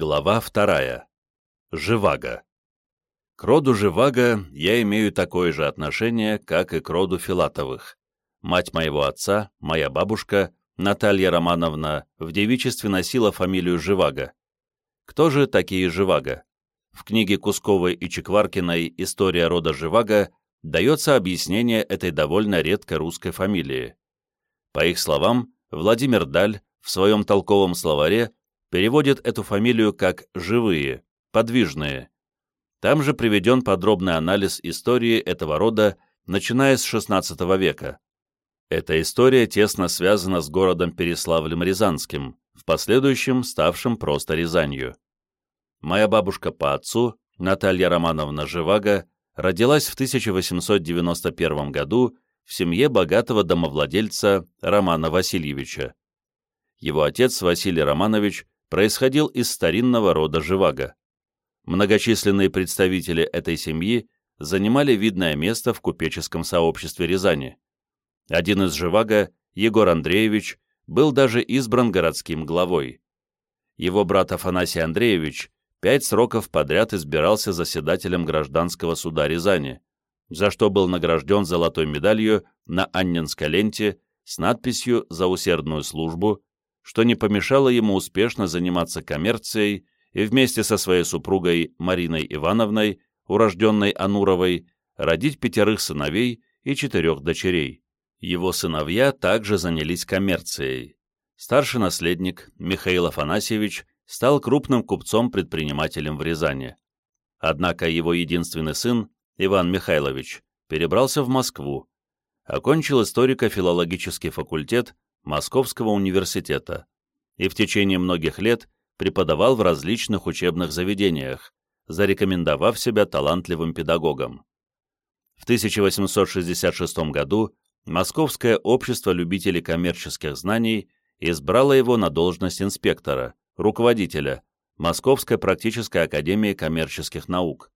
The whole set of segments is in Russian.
Глава вторая. Живаго. К роду Живаго я имею такое же отношение, как и к роду Филатовых. Мать моего отца, моя бабушка, Наталья Романовна, в девичестве носила фамилию Живаго. Кто же такие Живаго? В книге Кусковой и Чекваркиной «История рода Живаго» дается объяснение этой довольно редкой русской фамилии. По их словам, Владимир Даль в своем толковом словаре переводит эту фамилию как «живые», «подвижные». Там же приведен подробный анализ истории этого рода, начиная с XVI века. Эта история тесно связана с городом Переславлем-Рязанским, в последующем ставшим просто Рязанью. Моя бабушка по отцу, Наталья Романовна Живаго, родилась в 1891 году в семье богатого домовладельца Романа Васильевича. Его отец Василий Романович происходил из старинного рода Живаго. Многочисленные представители этой семьи занимали видное место в купеческом сообществе Рязани. Один из Живаго, Егор Андреевич, был даже избран городским главой. Его брат Афанасий Андреевич пять сроков подряд избирался заседателем гражданского суда Рязани, за что был награжден золотой медалью на Анненской ленте с надписью «За усердную службу», что не помешало ему успешно заниматься коммерцией и вместе со своей супругой Мариной Ивановной, урожденной Ануровой, родить пятерых сыновей и четырех дочерей. Его сыновья также занялись коммерцией. Старший наследник Михаил Афанасьевич стал крупным купцом-предпринимателем в Рязани. Однако его единственный сын, Иван Михайлович, перебрался в Москву, окончил историко-филологический факультет Московского университета и в течение многих лет преподавал в различных учебных заведениях, зарекомендовав себя талантливым педагогом. В 1866 году Московское общество любителей коммерческих знаний избрало его на должность инспектора, руководителя Московской практической академии коммерческих наук.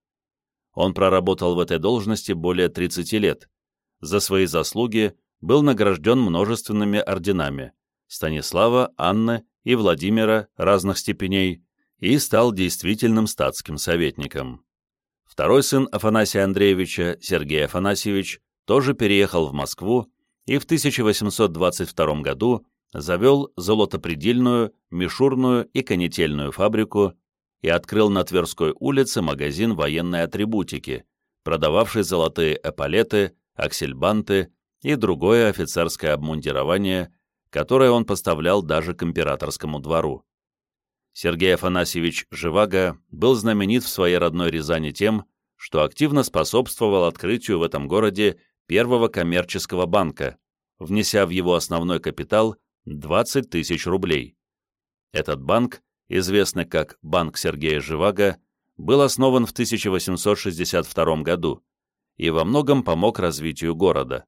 Он проработал в этой должности более 30 лет. За свои заслуги был награжден множественными орденами Станислава, Анны и Владимира разных степеней и стал действительным статским советником. Второй сын Афанасия Андреевича, Сергей Афанасьевич, тоже переехал в Москву и в 1822 году завел золотопредельную, мишурную и канительную фабрику и открыл на Тверской улице магазин военной атрибутики, продававший золотые эполеты, аксельбанты и другое офицерское обмундирование, которое он поставлял даже к императорскому двору. Сергей Афанасьевич Живаго был знаменит в своей родной Рязани тем, что активно способствовал открытию в этом городе первого коммерческого банка, внеся в его основной капитал 20 тысяч рублей. Этот банк, известный как Банк Сергея Живаго, был основан в 1862 году и во многом помог развитию города.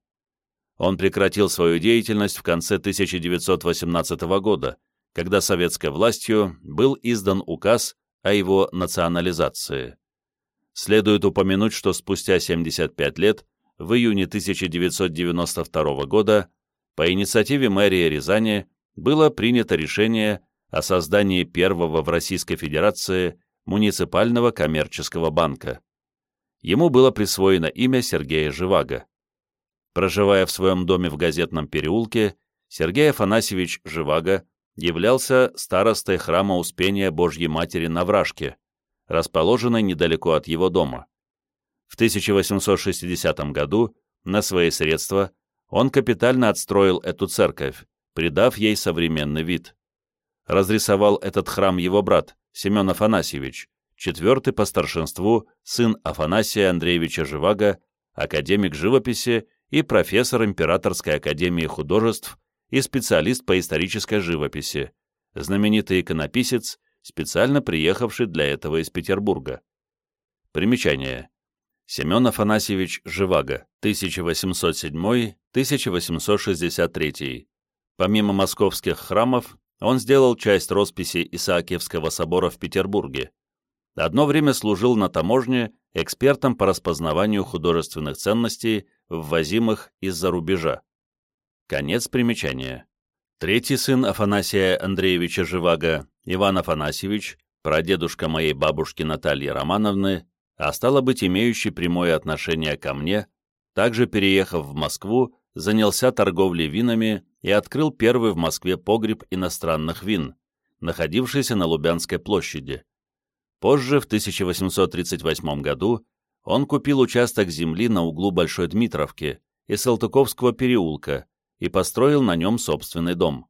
Он прекратил свою деятельность в конце 1918 года, когда советской властью был издан указ о его национализации. Следует упомянуть, что спустя 75 лет, в июне 1992 года, по инициативе мэрии Рязани было принято решение о создании первого в Российской Федерации муниципального коммерческого банка. Ему было присвоено имя Сергея Живаго. Проживая в своем доме в газетном переулке, Сергей Афанасьевич Живаго являлся старостой храма Успения Божьей Матери на Вражке, расположенной недалеко от его дома. В 1860 году на свои средства он капитально отстроил эту церковь, придав ей современный вид. Разрисовал этот храм его брат, Семен Афанасьевич, четвертый по старшинству сын Афанасия Андреевича Живаго, академик живописи и профессор Императорской академии художеств и специалист по исторической живописи, знаменитый иконописец, специально приехавший для этого из Петербурга. Примечание. Семен Афанасьевич Живаго, 1807-1863. Помимо московских храмов, он сделал часть росписи Исаакиевского собора в Петербурге. Одно время служил на таможне экспертом по распознаванию художественных ценностей ввозимых из-за рубежа. Конец примечания. Третий сын Афанасия Андреевича Живаго, Иван Афанасьевич, прадедушка моей бабушки Натальи Романовны, а стало быть, имеющий прямое отношение ко мне, также переехав в Москву, занялся торговлей винами и открыл первый в Москве погреб иностранных вин, находившийся на Лубянской площади. Позже, в 1838 году, он купил участок земли на углу Большой Дмитровки и Салтыковского переулка и построил на нем собственный дом.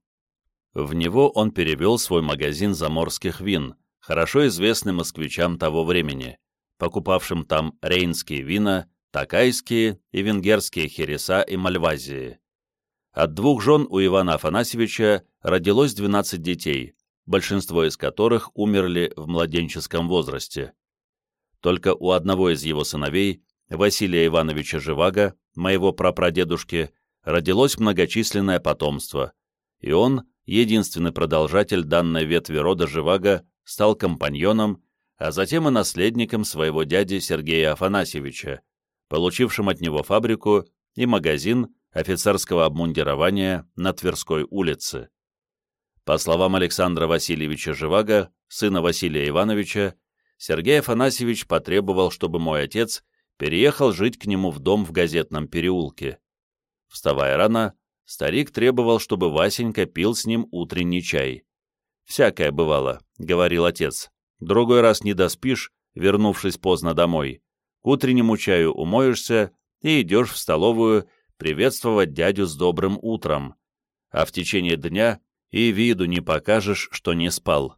В него он перевел свой магазин заморских вин, хорошо известный москвичам того времени, покупавшим там рейнские вина, такайские и венгерские хереса и мальвазии. От двух жен у Ивана Афанасьевича родилось 12 детей, большинство из которых умерли в младенческом возрасте. Только у одного из его сыновей, Василия Ивановича Живаго, моего прапрадедушки, родилось многочисленное потомство, и он, единственный продолжатель данной ветви рода Живаго, стал компаньоном, а затем и наследником своего дяди Сергея Афанасьевича, получившим от него фабрику и магазин офицерского обмундирования на Тверской улице. По словам Александра Васильевича Живаго, сына Василия Ивановича, Сергей Афанасьевич потребовал, чтобы мой отец переехал жить к нему в дом в газетном переулке. Вставая рано, старик требовал, чтобы Васенька пил с ним утренний чай. «Всякое бывало», — говорил отец. «Другой раз не доспишь, вернувшись поздно домой. К утреннему чаю умоешься и идешь в столовую приветствовать дядю с добрым утром, а в течение дня и виду не покажешь, что не спал.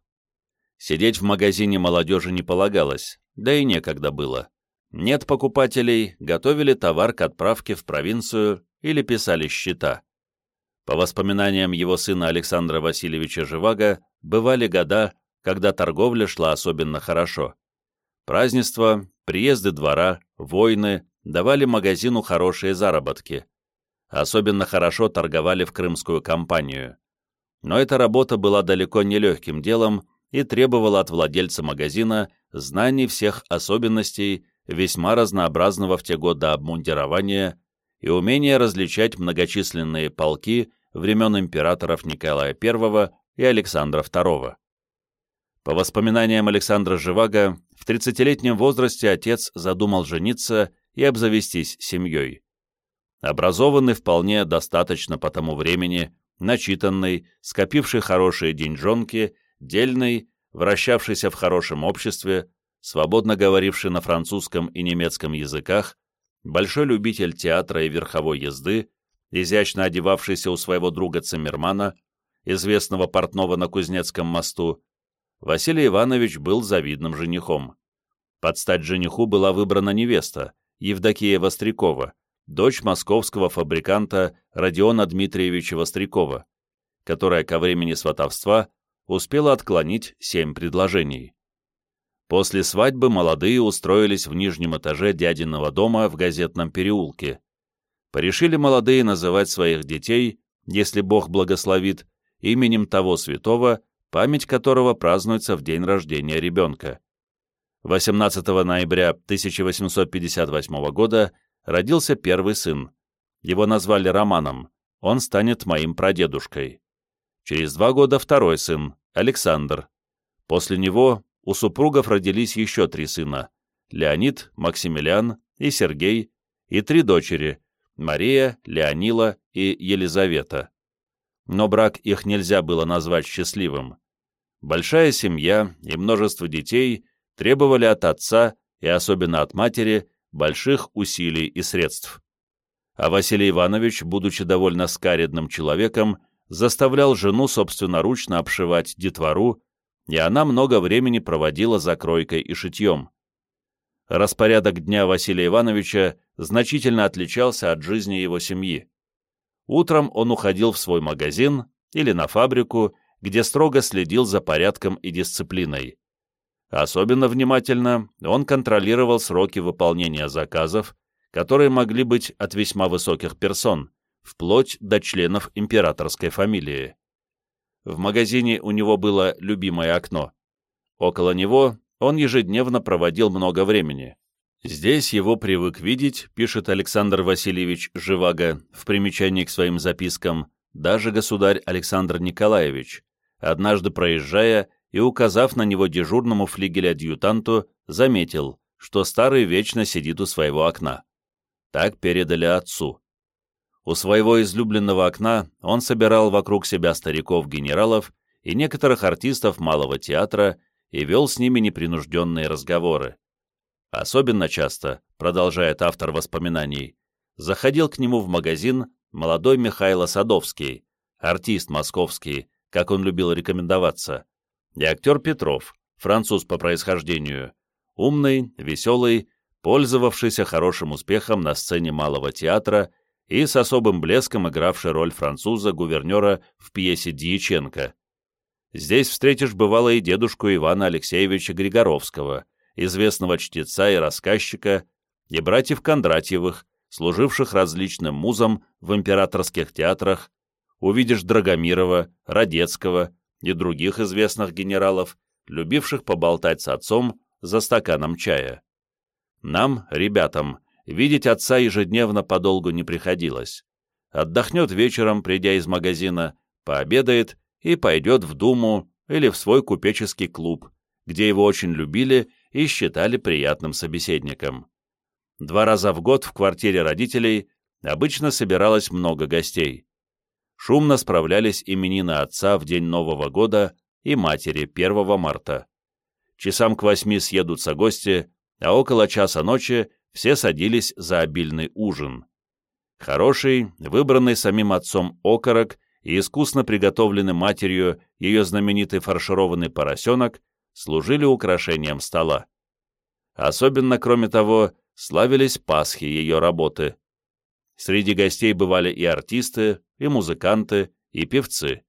Сидеть в магазине молодежи не полагалось, да и некогда было. Нет покупателей, готовили товар к отправке в провинцию или писали счета. По воспоминаниям его сына Александра Васильевича Живаго, бывали года, когда торговля шла особенно хорошо. Празднества, приезды двора, войны давали магазину хорошие заработки. Особенно хорошо торговали в крымскую кампанию. Но эта работа была далеко не легким делом, и требовала от владельца магазина знаний всех особенностей весьма разнообразного в те годы обмундирования и умения различать многочисленные полки времен императоров Николая I и Александра II. По воспоминаниям Александра Живаго, в 30-летнем возрасте отец задумал жениться и обзавестись семьей. Образованный вполне достаточно по тому времени, начитанный, скопивший хорошие деньжонки – дельный, вращавшийся в хорошем обществе, свободно говоривший на французском и немецком языках, большой любитель театра и верховой езды, изящно одевавшийся у своего друга Циммермана, известного портного на Кузнецком мосту, Василий Иванович был завидным женихом. Под стать жениху была выбрана невеста, Евдокия Вострякова, дочь московского фабриканта Родиона Дмитриевича Вострякова, которая ко времени сватовства успела отклонить семь предложений. После свадьбы молодые устроились в нижнем этаже дядиного дома в газетном переулке. Порешили молодые называть своих детей, если Бог благословит, именем того святого, память которого празднуется в день рождения ребенка. 18 ноября 1858 года родился первый сын. Его назвали Романом, он станет моим прадедушкой. Через два года второй сын, Александр. После него у супругов родились еще три сына – Леонид, Максимилиан и Сергей, и три дочери – Мария, Леонила и Елизавета. Но брак их нельзя было назвать счастливым. Большая семья и множество детей требовали от отца и особенно от матери больших усилий и средств. А Василий Иванович, будучи довольно скаредным человеком, заставлял жену собственноручно обшивать детвору, и она много времени проводила за кройкой и шитьем. Распорядок дня Василия Ивановича значительно отличался от жизни его семьи. Утром он уходил в свой магазин или на фабрику, где строго следил за порядком и дисциплиной. Особенно внимательно он контролировал сроки выполнения заказов, которые могли быть от весьма высоких персон, вплоть до членов императорской фамилии. В магазине у него было любимое окно. Около него он ежедневно проводил много времени. Здесь его привык видеть, пишет Александр Васильевич Живаго в примечании к своим запискам, даже государь Александр Николаевич, однажды проезжая и, указав на него дежурному флигель-адъютанту, заметил, что старый вечно сидит у своего окна. Так передали отцу. У своего излюбленного окна он собирал вокруг себя стариков-генералов и некоторых артистов малого театра и вел с ними непринужденные разговоры. Особенно часто, продолжает автор воспоминаний, заходил к нему в магазин молодой Михайло Садовский, артист московский, как он любил рекомендоваться, и актер Петров, француз по происхождению, умный, веселый, пользовавшийся хорошим успехом на сцене малого театра и с особым блеском игравший роль француза-гувернера в пьесе Дьяченко. Здесь встретишь бывало и дедушку Ивана Алексеевича Григоровского, известного чтеца и рассказчика, и братьев Кондратьевых, служивших различным музам в императорских театрах, увидишь Драгомирова, Радецкого и других известных генералов, любивших поболтать с отцом за стаканом чая. Нам, ребятам, видеть отца ежедневно подолгу не приходилось. Отдохнет вечером, придя из магазина, пообедает и пойдет в Думу или в свой купеческий клуб, где его очень любили и считали приятным собеседником. Два раза в год в квартире родителей обычно собиралось много гостей. Шумно справлялись именины отца в день Нового года и матери 1 марта. Часам к восьми съедутся гости, а около часа ночи все садились за обильный ужин. Хороший, выбранный самим отцом окорок и искусно приготовленный матерью ее знаменитый фаршированный поросенок служили украшением стола. Особенно, кроме того, славились Пасхи ее работы. Среди гостей бывали и артисты, и музыканты, и певцы.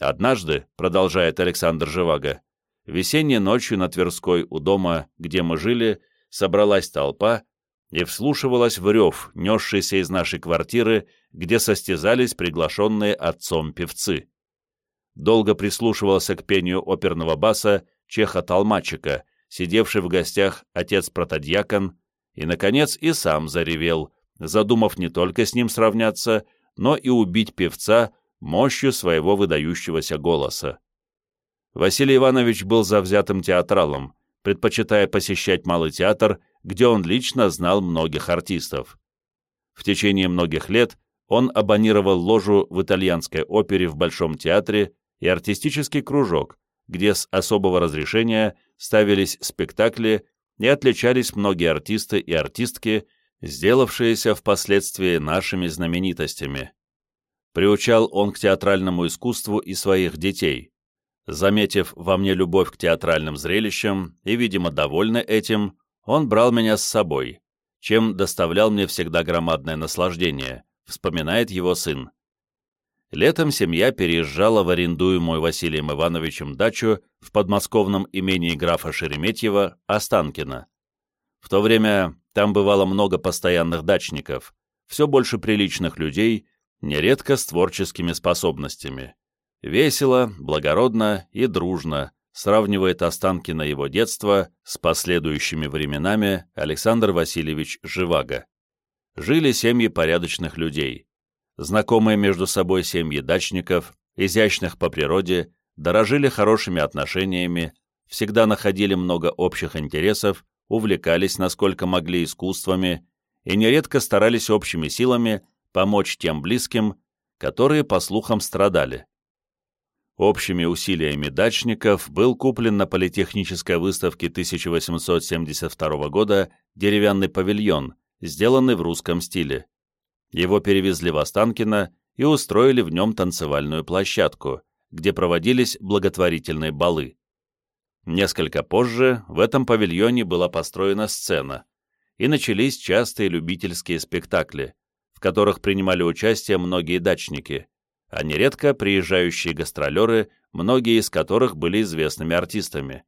Однажды, продолжает Александр Живаго, весенней ночью на Тверской у дома, где мы жили, собралась толпа и вслушивалась в рев, несшийся из нашей квартиры, где состязались приглашенные отцом певцы. Долго прислушивался к пению оперного баса Чеха-Толмачика, сидевший в гостях отец-протодьякон, и, наконец, и сам заревел, задумав не только с ним сравняться, но и убить певца мощью своего выдающегося голоса. Василий Иванович был завзятым театралом, предпочитая посещать Малый театр, где он лично знал многих артистов. В течение многих лет он абонировал ложу в итальянской опере в Большом театре и артистический кружок, где с особого разрешения ставились спектакли и отличались многие артисты и артистки, сделавшиеся впоследствии нашими знаменитостями. Приучал он к театральному искусству и своих детей. Заметив во мне любовь к театральным зрелищам и, видимо, довольный этим, он брал меня с собой, чем доставлял мне всегда громадное наслаждение, вспоминает его сын. Летом семья переезжала в арендуемую Василием Ивановичем дачу в подмосковном имении графа Шереметьева Останкино. В то время там бывало много постоянных дачников, все больше приличных людей, нередко с творческими способностями. Весело, благородно и дружно сравнивает Останкино его детство с последующими временами Александр Васильевич Живаго. Жили семьи порядочных людей знакомые между собой семьи дачников, изящных по природе, дорожили хорошими отношениями, всегда находили много общих интересов, увлекались, насколько могли, искусствами и нередко старались общими силами помочь тем близким, которые, по слухам, страдали. Общими усилиями дачников был куплен на политехнической выставке 1872 года деревянный павильон, сделанный в русском стиле. Его перевезли в Останкино и устроили в нем танцевальную площадку, где проводились благотворительные балы. Несколько позже в этом павильоне была построена сцена, и начались частые любительские спектакли, в которых принимали участие многие дачники, а нередко приезжающие гастролеры, многие из которых были известными артистами.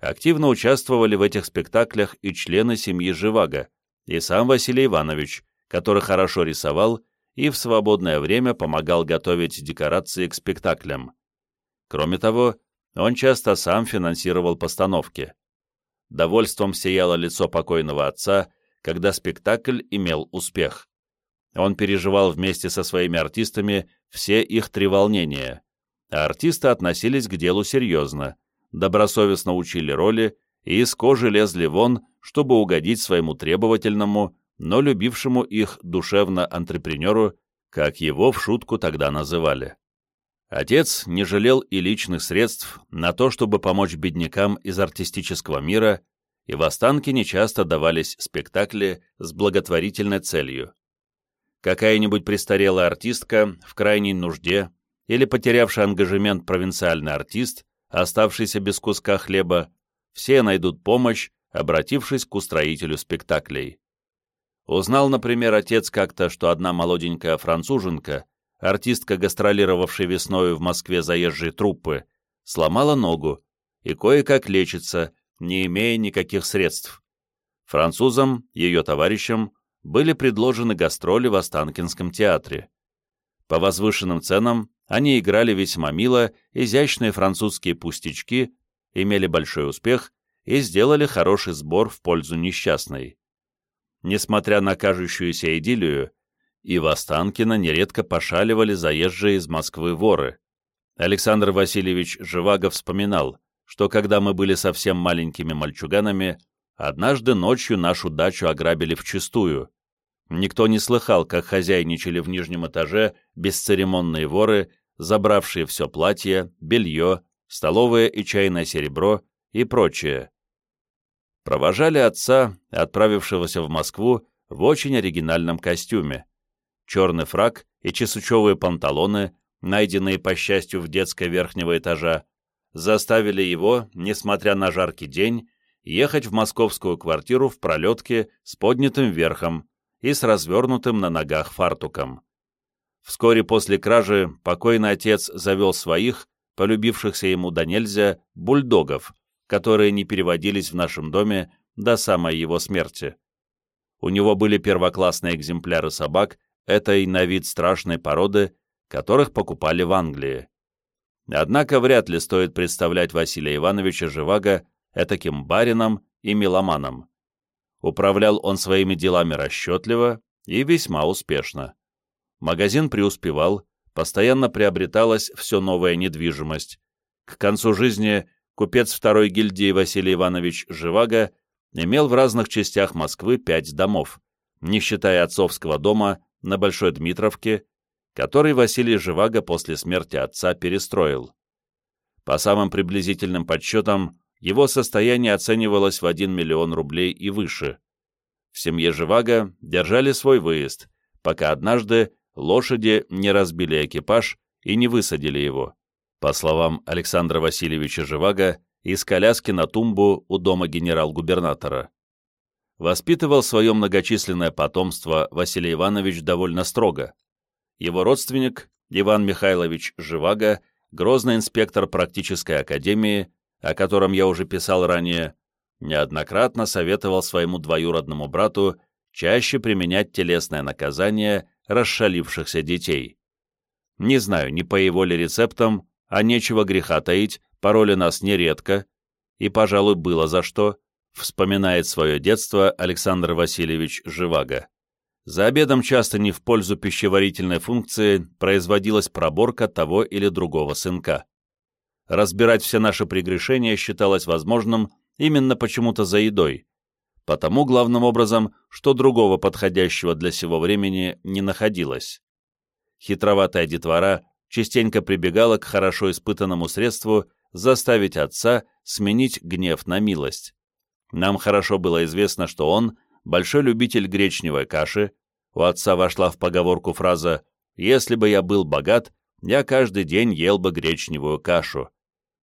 Активно участвовали в этих спектаклях и члены семьи Живаго, и сам Василий Иванович, который хорошо рисовал и в свободное время помогал готовить декорации к спектаклям. Кроме того, он часто сам финансировал постановки. Довольством сияло лицо покойного отца, когда спектакль имел успех. Он переживал вместе со своими артистами все их три волнения. а артисты относились к делу серьезно, добросовестно учили роли и из кожи лезли вон, чтобы угодить своему требовательному, но любившему их душевно антрепренеру, как его в шутку тогда называли. Отец не жалел и личных средств на то, чтобы помочь беднякам из артистического мира, и в Останке нечасто давались спектакли с благотворительной целью. Какая-нибудь престарелая артистка в крайней нужде или потерявший ангажемент провинциальный артист, оставшийся без куска хлеба, все найдут помощь, обратившись к устроителю спектаклей. Узнал, например, отец как-то, что одна молоденькая француженка артистка, гастролировавшая весною в Москве заезжей труппы, сломала ногу и кое-как лечится, не имея никаких средств. Французам, ее товарищам, были предложены гастроли в Останкинском театре. По возвышенным ценам они играли весьма мило, изящные французские пустячки, имели большой успех и сделали хороший сбор в пользу несчастной. Несмотря на кажущуюся идиллию, и в Останкино нередко пошаливали заезжие из Москвы воры. Александр Васильевич Живаго вспоминал, что когда мы были совсем маленькими мальчуганами, однажды ночью нашу дачу ограбили вчистую. Никто не слыхал, как хозяйничали в нижнем этаже бесцеремонные воры, забравшие все платье, белье, столовое и чайное серебро и прочее. Провожали отца, отправившегося в Москву, в очень оригинальном костюме черный фрак и чесучевые панталоны, найденные, по счастью, в детской верхнего этажа, заставили его, несмотря на жаркий день, ехать в московскую квартиру в пролетке с поднятым верхом и с развернутым на ногах фартуком. Вскоре после кражи покойный отец завел своих, полюбившихся ему до нельзя, бульдогов, которые не переводились в нашем доме до самой его смерти. У него были первоклассные экземпляры собак этой на вид страшной породы, которых покупали в Англии. Однако вряд ли стоит представлять Василия Ивановича Живаго этаким барином и меломаном. Управлял он своими делами расчетливо и весьма успешно. Магазин преуспевал, постоянно приобреталась все новая недвижимость. К концу жизни купец второй гильдии Василий Иванович Живаго имел в разных частях Москвы пять домов, не считая отцовского дома на Большой Дмитровке, который Василий Живаго после смерти отца перестроил. По самым приблизительным подсчетам, его состояние оценивалось в 1 миллион рублей и выше. В семье Живаго держали свой выезд, пока однажды лошади не разбили экипаж и не высадили его. По словам Александра Васильевича Живаго, из коляски на тумбу у дома генерал-губернатора воспитывал свое многочисленное потомство Василий Иванович довольно строго. Его родственник, Иван Михайлович Живаго, грозный инспектор практической академии, о котором я уже писал ранее, неоднократно советовал своему двоюродному брату чаще применять телесное наказание расшалившихся детей. Не знаю, не по его ли рецептам, а нечего греха таить, пароли нас нередко, и, пожалуй, было за что, вспоминает свое детство Александр Васильевич Живаго. За обедом часто не в пользу пищеварительной функции производилась проборка того или другого сынка. Разбирать все наши прегрешения считалось возможным именно почему-то за едой, потому, главным образом, что другого подходящего для сего времени не находилось. Хитроватая детвора частенько прибегала к хорошо испытанному средству заставить отца сменить гнев на милость. Нам хорошо было известно, что он большой любитель гречневой каши. У отца вошла в поговорку фраза «Если бы я был богат, я каждый день ел бы гречневую кашу».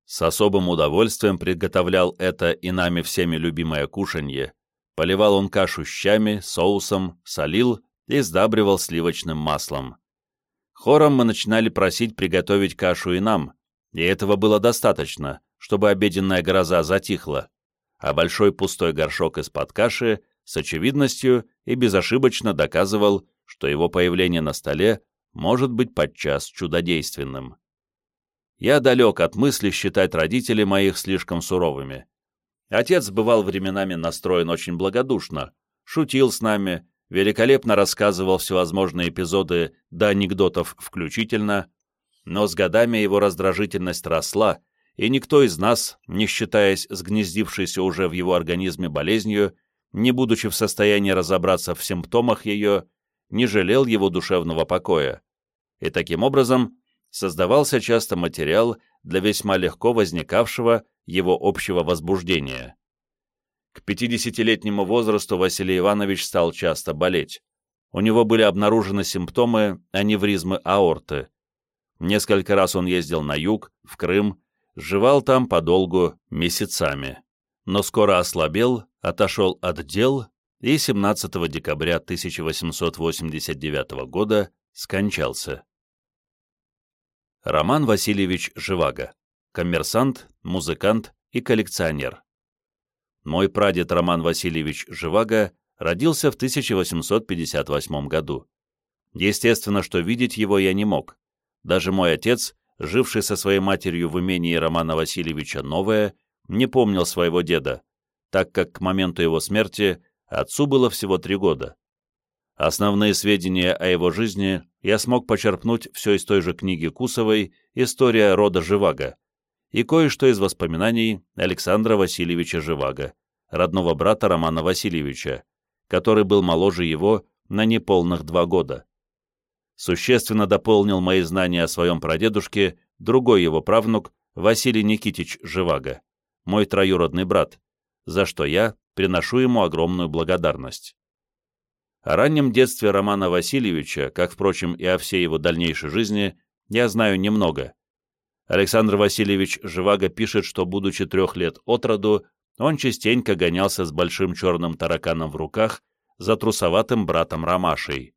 С особым удовольствием приготовлял это и нами всеми любимое кушанье. Поливал он кашу щами, соусом, солил и сдабривал сливочным маслом. Хором мы начинали просить приготовить кашу и нам, и этого было достаточно, чтобы обеденная гроза затихла а большой пустой горшок из-под каши с очевидностью и безошибочно доказывал, что его появление на столе может быть подчас чудодейственным. Я далек от мысли считать родителей моих слишком суровыми. Отец бывал временами настроен очень благодушно, шутил с нами, великолепно рассказывал всевозможные эпизоды до анекдотов включительно, но с годами его раздражительность росла, и никто из нас, не считаясь сгнездившейся уже в его организме болезнью, не будучи в состоянии разобраться в симптомах ее, не жалел его душевного покоя. И таким образом создавался часто материал для весьма легко возникавшего его общего возбуждения. К 50-летнему возрасту Василий Иванович стал часто болеть. У него были обнаружены симптомы аневризмы аорты. Несколько раз он ездил на юг, в Крым, жевал там подолгу месяцами. Но скоро ослабел, отошел от дел и 17 декабря 1889 года скончался. Роман Васильевич Живаго. Коммерсант, музыкант и коллекционер. Мой прадед Роман Васильевич Живаго родился в 1858 году. Естественно, что видеть его я не мог. Даже мой отец, живший со своей матерью в имении Романа Васильевича Новое, не помнил своего деда, так как к моменту его смерти отцу было всего три года. Основные сведения о его жизни я смог почерпнуть все из той же книги Кусовой «История рода Живаго» и кое-что из воспоминаний Александра Васильевича Живаго, родного брата Романа Васильевича, который был моложе его на неполных два года. Существенно дополнил мои знания о своем прадедушке другой его правнук Василий Никитич Живаго, мой троюродный брат, за что я приношу ему огромную благодарность. О раннем детстве Романа Васильевича, как, впрочем, и о всей его дальнейшей жизни, я знаю немного. Александр Васильевич Живаго пишет, что, будучи трех лет от роду, он частенько гонялся с большим черным тараканом в руках за трусоватым братом Ромашей.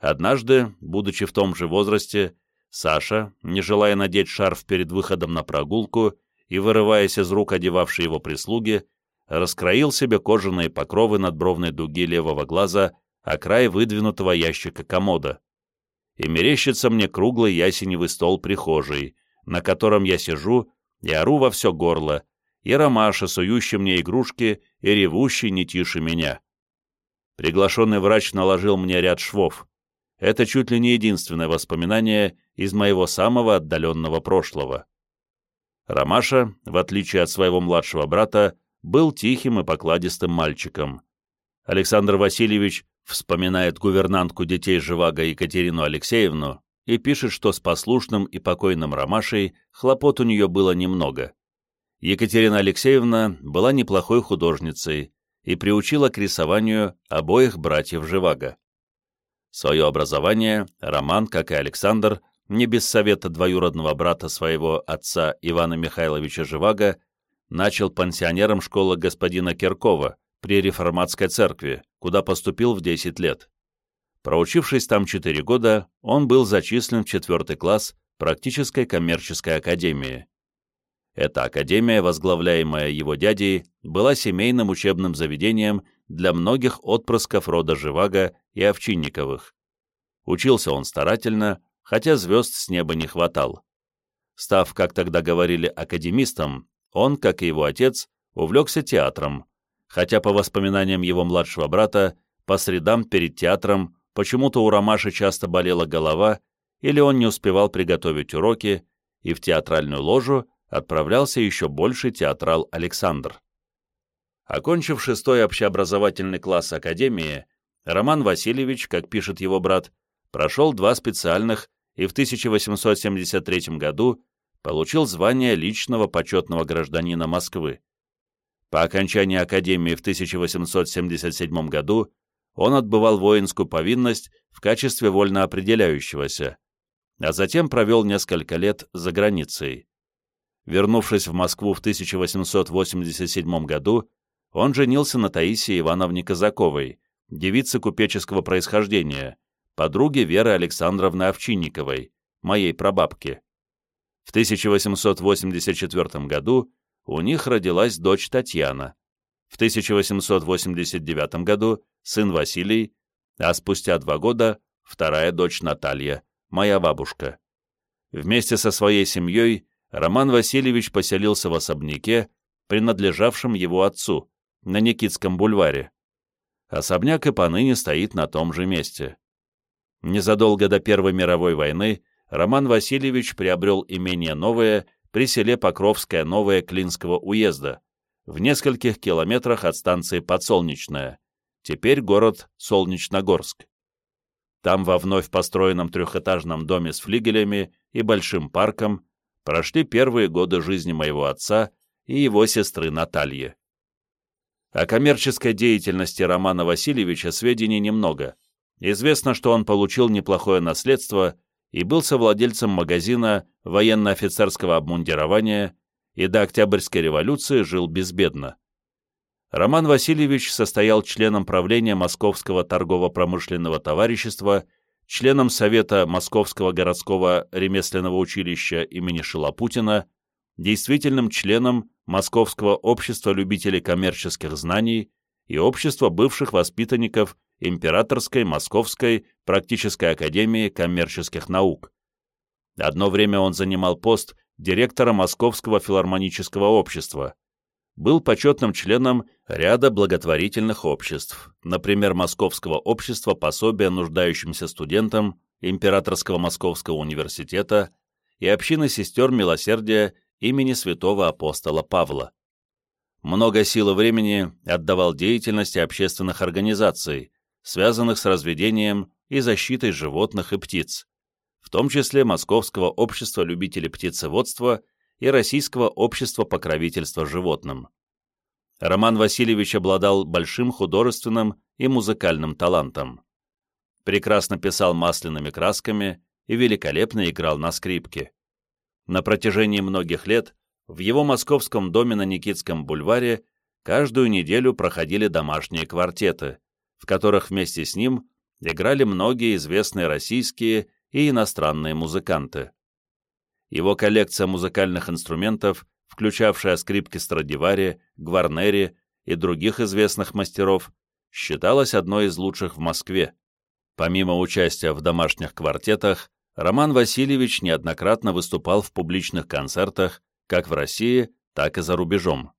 Однажды, будучи в том же возрасте, Саша, не желая надеть шарф перед выходом на прогулку и вырываясь из рук одевавшей его прислуги, раскроил себе кожаные покровы над бровной дуги левого глаза о край выдвинутого ящика комода. И мерещится мне круглый ясеневый стол прихожей, на котором я сижу и ору во все горло, и Ромаша, сующий мне игрушки и ревущий не тише меня. Приглашенный врач наложил мне ряд швов. Это чуть ли не единственное воспоминание из моего самого отдаленного прошлого. Ромаша, в отличие от своего младшего брата, был тихим и покладистым мальчиком. Александр Васильевич вспоминает гувернантку детей Живаго Екатерину Алексеевну и пишет, что с послушным и покойным Ромашей хлопот у нее было немного. Екатерина Алексеевна была неплохой художницей и приучила к рисованию обоих братьев Живаго. Свое образование Роман, как и Александр, не без совета двоюродного брата своего отца Ивана Михайловича Живаго, начал пансионером школы господина Киркова при реформатской церкви, куда поступил в 10 лет. Проучившись там 4 года, он был зачислен в 4 класс практической коммерческой академии. Эта академия, возглавляемая его дядей, была семейным учебным заведением для многих отпрысков рода Живаго и Овчинниковых. Учился он старательно, хотя звезд с неба не хватал. Став, как тогда говорили, академистом, он, как и его отец, увлекся театром, хотя, по воспоминаниям его младшего брата, по средам перед театром почему-то у Ромаши часто болела голова, или он не успевал приготовить уроки, и в театральную ложу отправлялся еще больше театрал Александр. Окончив шестой общеобразовательный класс Академии, Роман Васильевич, как пишет его брат, прошел два специальных и в 1873 году получил звание личного почетного гражданина Москвы. По окончании Академии в 1877 году он отбывал воинскую повинность в качестве вольноопределяющегося, а затем провел несколько лет за границей. Вернувшись в Москву в 1887 году, он женился на Таисии Ивановне Казаковой, девице купеческого происхождения, подруге Веры Александровны Овчинниковой, моей прабабки. В 1884 году у них родилась дочь Татьяна. В 1889 году сын Василий, а спустя два года вторая дочь Наталья, моя бабушка. Вместе со своей семьей Роман Васильевич поселился в особняке, принадлежавшем его отцу, на Никитском бульваре. Особняк и поныне стоит на том же месте. Незадолго до Первой мировой войны Роман Васильевич приобрел имение Новое при селе Покровское Новое Клинского уезда, в нескольких километрах от станции Подсолнечная, теперь город Солнечногорск. Там во вновь построенном трехэтажном доме с флигелями и большим парком прошли первые годы жизни моего отца и его сестры Натальи. О коммерческой деятельности Романа Васильевича сведений немного. Известно, что он получил неплохое наследство и был совладельцем магазина военно-офицерского обмундирования и до Октябрьской революции жил безбедно. Роман Васильевич состоял членом правления Московского торгово-промышленного товарищества, членом Совета Московского городского ремесленного училища имени Шилопутина, действительным членом Московского общества любителей коммерческих знаний и общества бывших воспитанников Императорской Московской практической академии коммерческих наук. Одно время он занимал пост директора Московского филармонического общества, был почетным членом ряда благотворительных обществ, например, Московского общества пособия нуждающимся студентам Императорского Московского университета и общины сестер милосердия имени святого апостола Павла. Много сил и времени отдавал деятельности общественных организаций, связанных с разведением и защитой животных и птиц, в том числе Московского общества любителей птицеводства и Российского общества покровительства животным. Роман Васильевич обладал большим художественным и музыкальным талантом. Прекрасно писал масляными красками и великолепно играл на скрипке. На протяжении многих лет в его московском доме на Никитском бульваре каждую неделю проходили домашние квартеты, в которых вместе с ним играли многие известные российские и иностранные музыканты. Его коллекция музыкальных инструментов, включавшая скрипки Страдивари, Гварнери и других известных мастеров, считалась одной из лучших в Москве. Помимо участия в домашних квартетах, Роман Васильевич неоднократно выступал в публичных концертах как в России, так и за рубежом.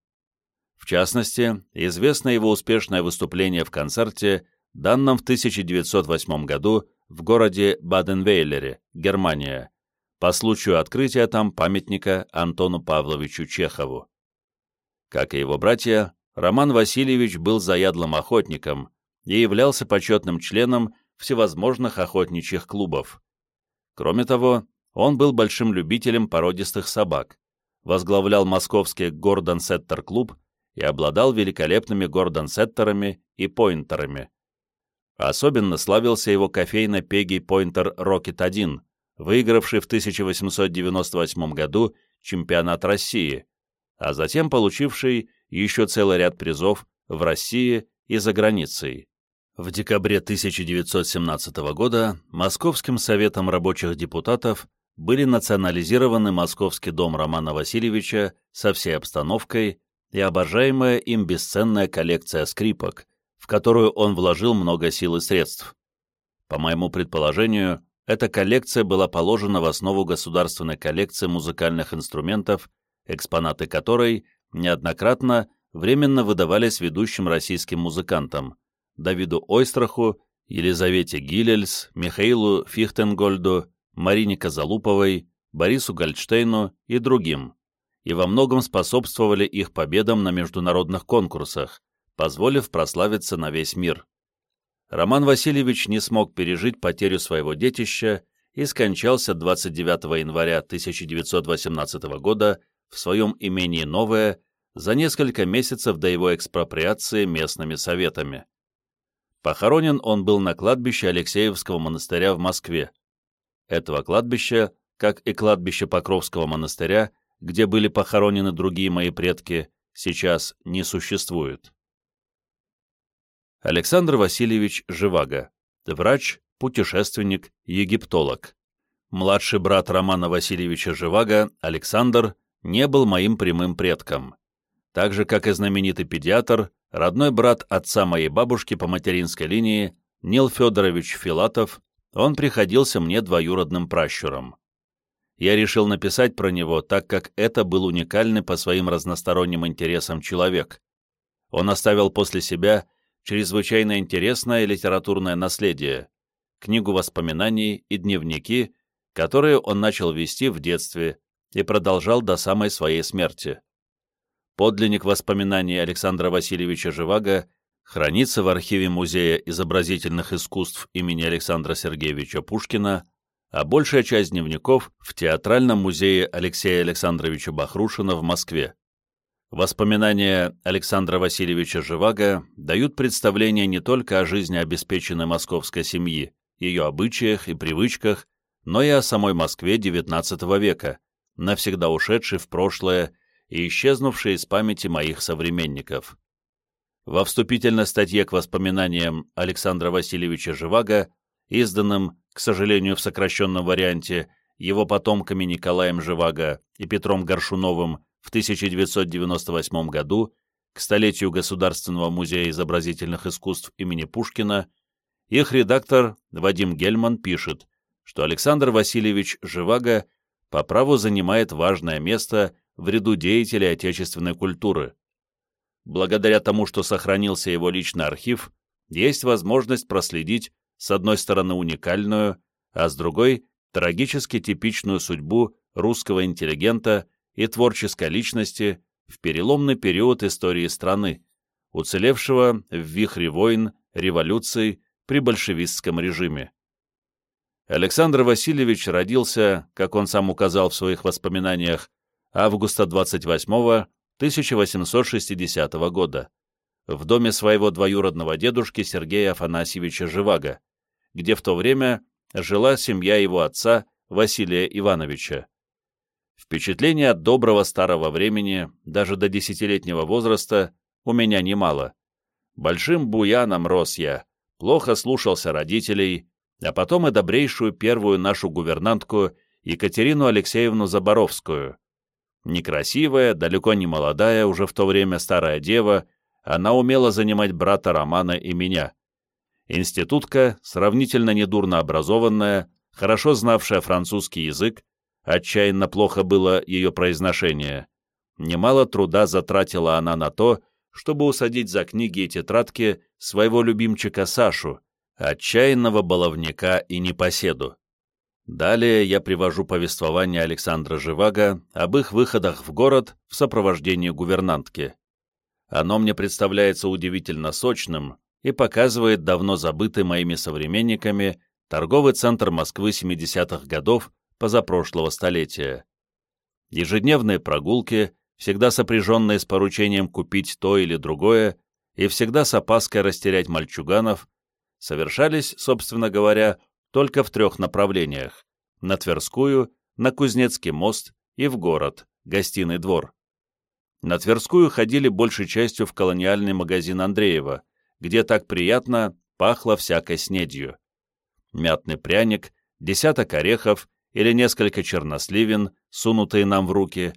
В частности, известно его успешное выступление в концерте, данном в 1908 году в городе Баден-Вейлере, Германия, по случаю открытия там памятника Антону Павловичу Чехову. Как и его братья, Роман Васильевич был заядлым охотником и являлся почетным членом всевозможных охотничьих клубов. Кроме того, он был большим любителем породистых собак, возглавлял московский Гордон-Сеттер-клуб и обладал великолепными Гордон-Сеттерами и Пойнтерами. Особенно славился его кофейно Пегий Пойнтер Рокет-1, выигравший в 1898 году чемпионат России, а затем получивший еще целый ряд призов в России и за границей. В декабре 1917 года Московским советом рабочих депутатов были национализированы Московский дом Романа Васильевича со всей обстановкой и обожаемая им бесценная коллекция скрипок, в которую он вложил много сил и средств. По моему предположению, эта коллекция была положена в основу государственной коллекции музыкальных инструментов, экспонаты которой неоднократно временно выдавались ведущим российским музыкантам Давиду Ойстраху, Елизавете Гилельс, Михаилу Фихтенгольду, Марине Козалуповой, Борису Гольдштейну и другим, и во многом способствовали их победам на международных конкурсах, позволив прославиться на весь мир. Роман Васильевич не смог пережить потерю своего детища и скончался 29 января 1918 года в своем имении Новое за несколько месяцев до его экспроприации местными советами. Похоронен он был на кладбище Алексеевского монастыря в Москве. Этого кладбища, как и кладбище Покровского монастыря, где были похоронены другие мои предки, сейчас не существует. Александр Васильевич Живаго, врач, путешественник, египтолог. Младший брат Романа Васильевича Живаго, Александр, не был моим прямым предком. Так же, как и знаменитый педиатр, родной брат отца моей бабушки по материнской линии, Нил Федорович Филатов, он приходился мне двоюродным пращуром. Я решил написать про него, так как это был уникальный по своим разносторонним интересам человек. Он оставил после себя чрезвычайно интересное литературное наследие, книгу воспоминаний и дневники, которые он начал вести в детстве и продолжал до самой своей смерти. Подлинник воспоминаний Александра Васильевича Живаго хранится в архиве Музея изобразительных искусств имени Александра Сергеевича Пушкина, а большая часть дневников в Театральном музее Алексея Александровича Бахрушина в Москве. Воспоминания Александра Васильевича Живаго дают представление не только о жизни обеспеченной московской семьи, ее обычаях и привычках, но и о самой Москве XIX века, навсегда ушедшей в прошлое и исчезнувшей из памяти моих современников. Во вступительной статье к воспоминаниям Александра Васильевича Живаго, изданным, к сожалению, в сокращенном варианте, его потомками Николаем Живаго и Петром Горшуновым в 1998 году к столетию Государственного музея изобразительных искусств имени Пушкина, их редактор Вадим Гельман пишет, что Александр Васильевич Живаго по праву занимает важное место в ряду деятелей отечественной культуры. Благодаря тому, что сохранился его личный архив, есть возможность проследить с одной стороны уникальную, а с другой – трагически типичную судьбу русского интеллигента и творческой личности в переломный период истории страны, уцелевшего в вихре войн, революций при большевистском режиме. Александр Васильевич родился, как он сам указал в своих воспоминаниях, августа 28 1860 года в доме своего двоюродного дедушки Сергея Афанасьевича Живаго, где в то время жила семья его отца Василия Ивановича. Впечатление от доброго старого времени, даже до десятилетнего возраста, у меня немало. Большим буяном рос я, плохо слушался родителей, а потом и добрейшую первую нашу гувернантку Екатерину Алексеевну Заборовскую. Некрасивая, далеко не молодая, уже в то время старая дева, она умела занимать брата Романа и меня. Институтка, сравнительно недурно образованная, хорошо знавшая французский язык, Отчаянно плохо было ее произношение. Немало труда затратила она на то, чтобы усадить за книги и тетрадки своего любимчика Сашу, отчаянного баловника и непоседу. Далее я привожу повествование Александра Живаго об их выходах в город в сопровождении гувернантки. Оно мне представляется удивительно сочным и показывает давно забытый моими современниками торговый центр Москвы 70-х годов позапрошлого столетия. Ежедневные прогулки, всегда сопряженные с поручением купить то или другое, и всегда с опаской растерять мальчуганов, совершались, собственно говоря, только в трех направлениях – на Тверскую, на Кузнецкий мост и в город, гостиный двор. На Тверскую ходили большей частью в колониальный магазин Андреева, где так приятно пахло всякой снедью. Мятный пряник, десяток орехов или несколько черносливин, сунутые нам в руки,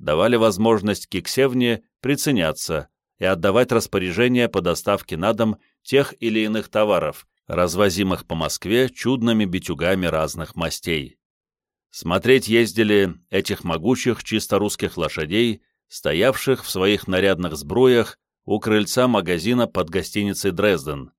давали возможность Киксевне приценяться и отдавать распоряжения по доставке на дом тех или иных товаров, развозимых по Москве чудными битюгами разных мастей. Смотреть ездили этих могучих чисто русских лошадей, стоявших в своих нарядных сбруях у крыльца магазина под гостиницей «Дрезден».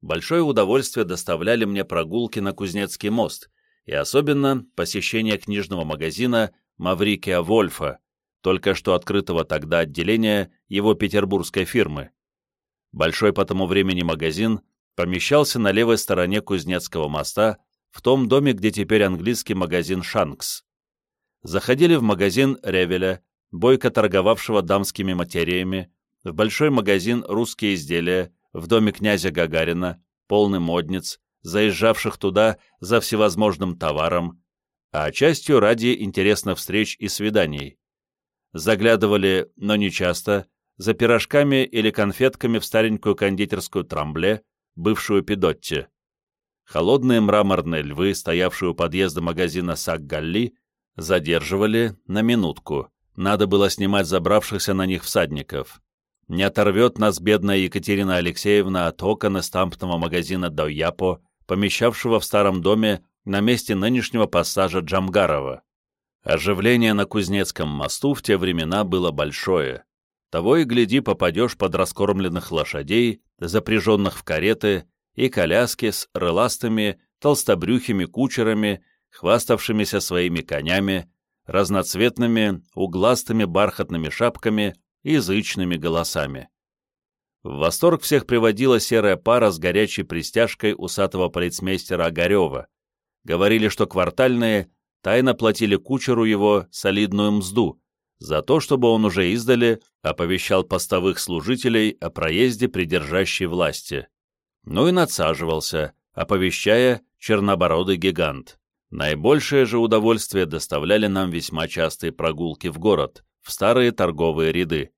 Большое удовольствие доставляли мне прогулки на Кузнецкий мост, и особенно посещение книжного магазина Маврикия Вольфа, только что открытого тогда отделения его петербургской фирмы. Большой по тому времени магазин помещался на левой стороне Кузнецкого моста, в том доме, где теперь английский магазин «Шанкс». Заходили в магазин Ревеля, бойко торговавшего дамскими материями, в большой магазин «Русские изделия», в доме князя Гагарина, полный модниц, заезжавших туда за всевозможным товаром, а частью ради интересных встреч и свиданий. Заглядывали, но не часто, за пирожками или конфетками в старенькую кондитерскую Трамбле, бывшую Педотти. Холодные мраморные львы, стоявшие у подъезда магазина Сак-Галли, задерживали на минутку. Надо было снимать забравшихся на них всадников. Не оторвет нас бедная Екатерина Алексеевна от окон эстампного магазина Дойяпо, помещавшего в старом доме на месте нынешнего пассажа Джамгарова. Оживление на Кузнецком мосту в те времена было большое. Того и гляди, попадешь под раскормленных лошадей, запряженных в кареты, и коляски с рыластыми, толстобрюхими кучерами, хваставшимися своими конями, разноцветными, угластыми бархатными шапками и язычными голосами. В восторг всех приводила серая пара с горячей пристяжкой усатого полицмейстера Огарева. Говорили, что квартальные тайно платили кучеру его солидную мзду за то, чтобы он уже издали оповещал постовых служителей о проезде придержащей власти. Ну и надсаживался, оповещая чернобородый гигант. Наибольшее же удовольствие доставляли нам весьма частые прогулки в город, в старые торговые ряды.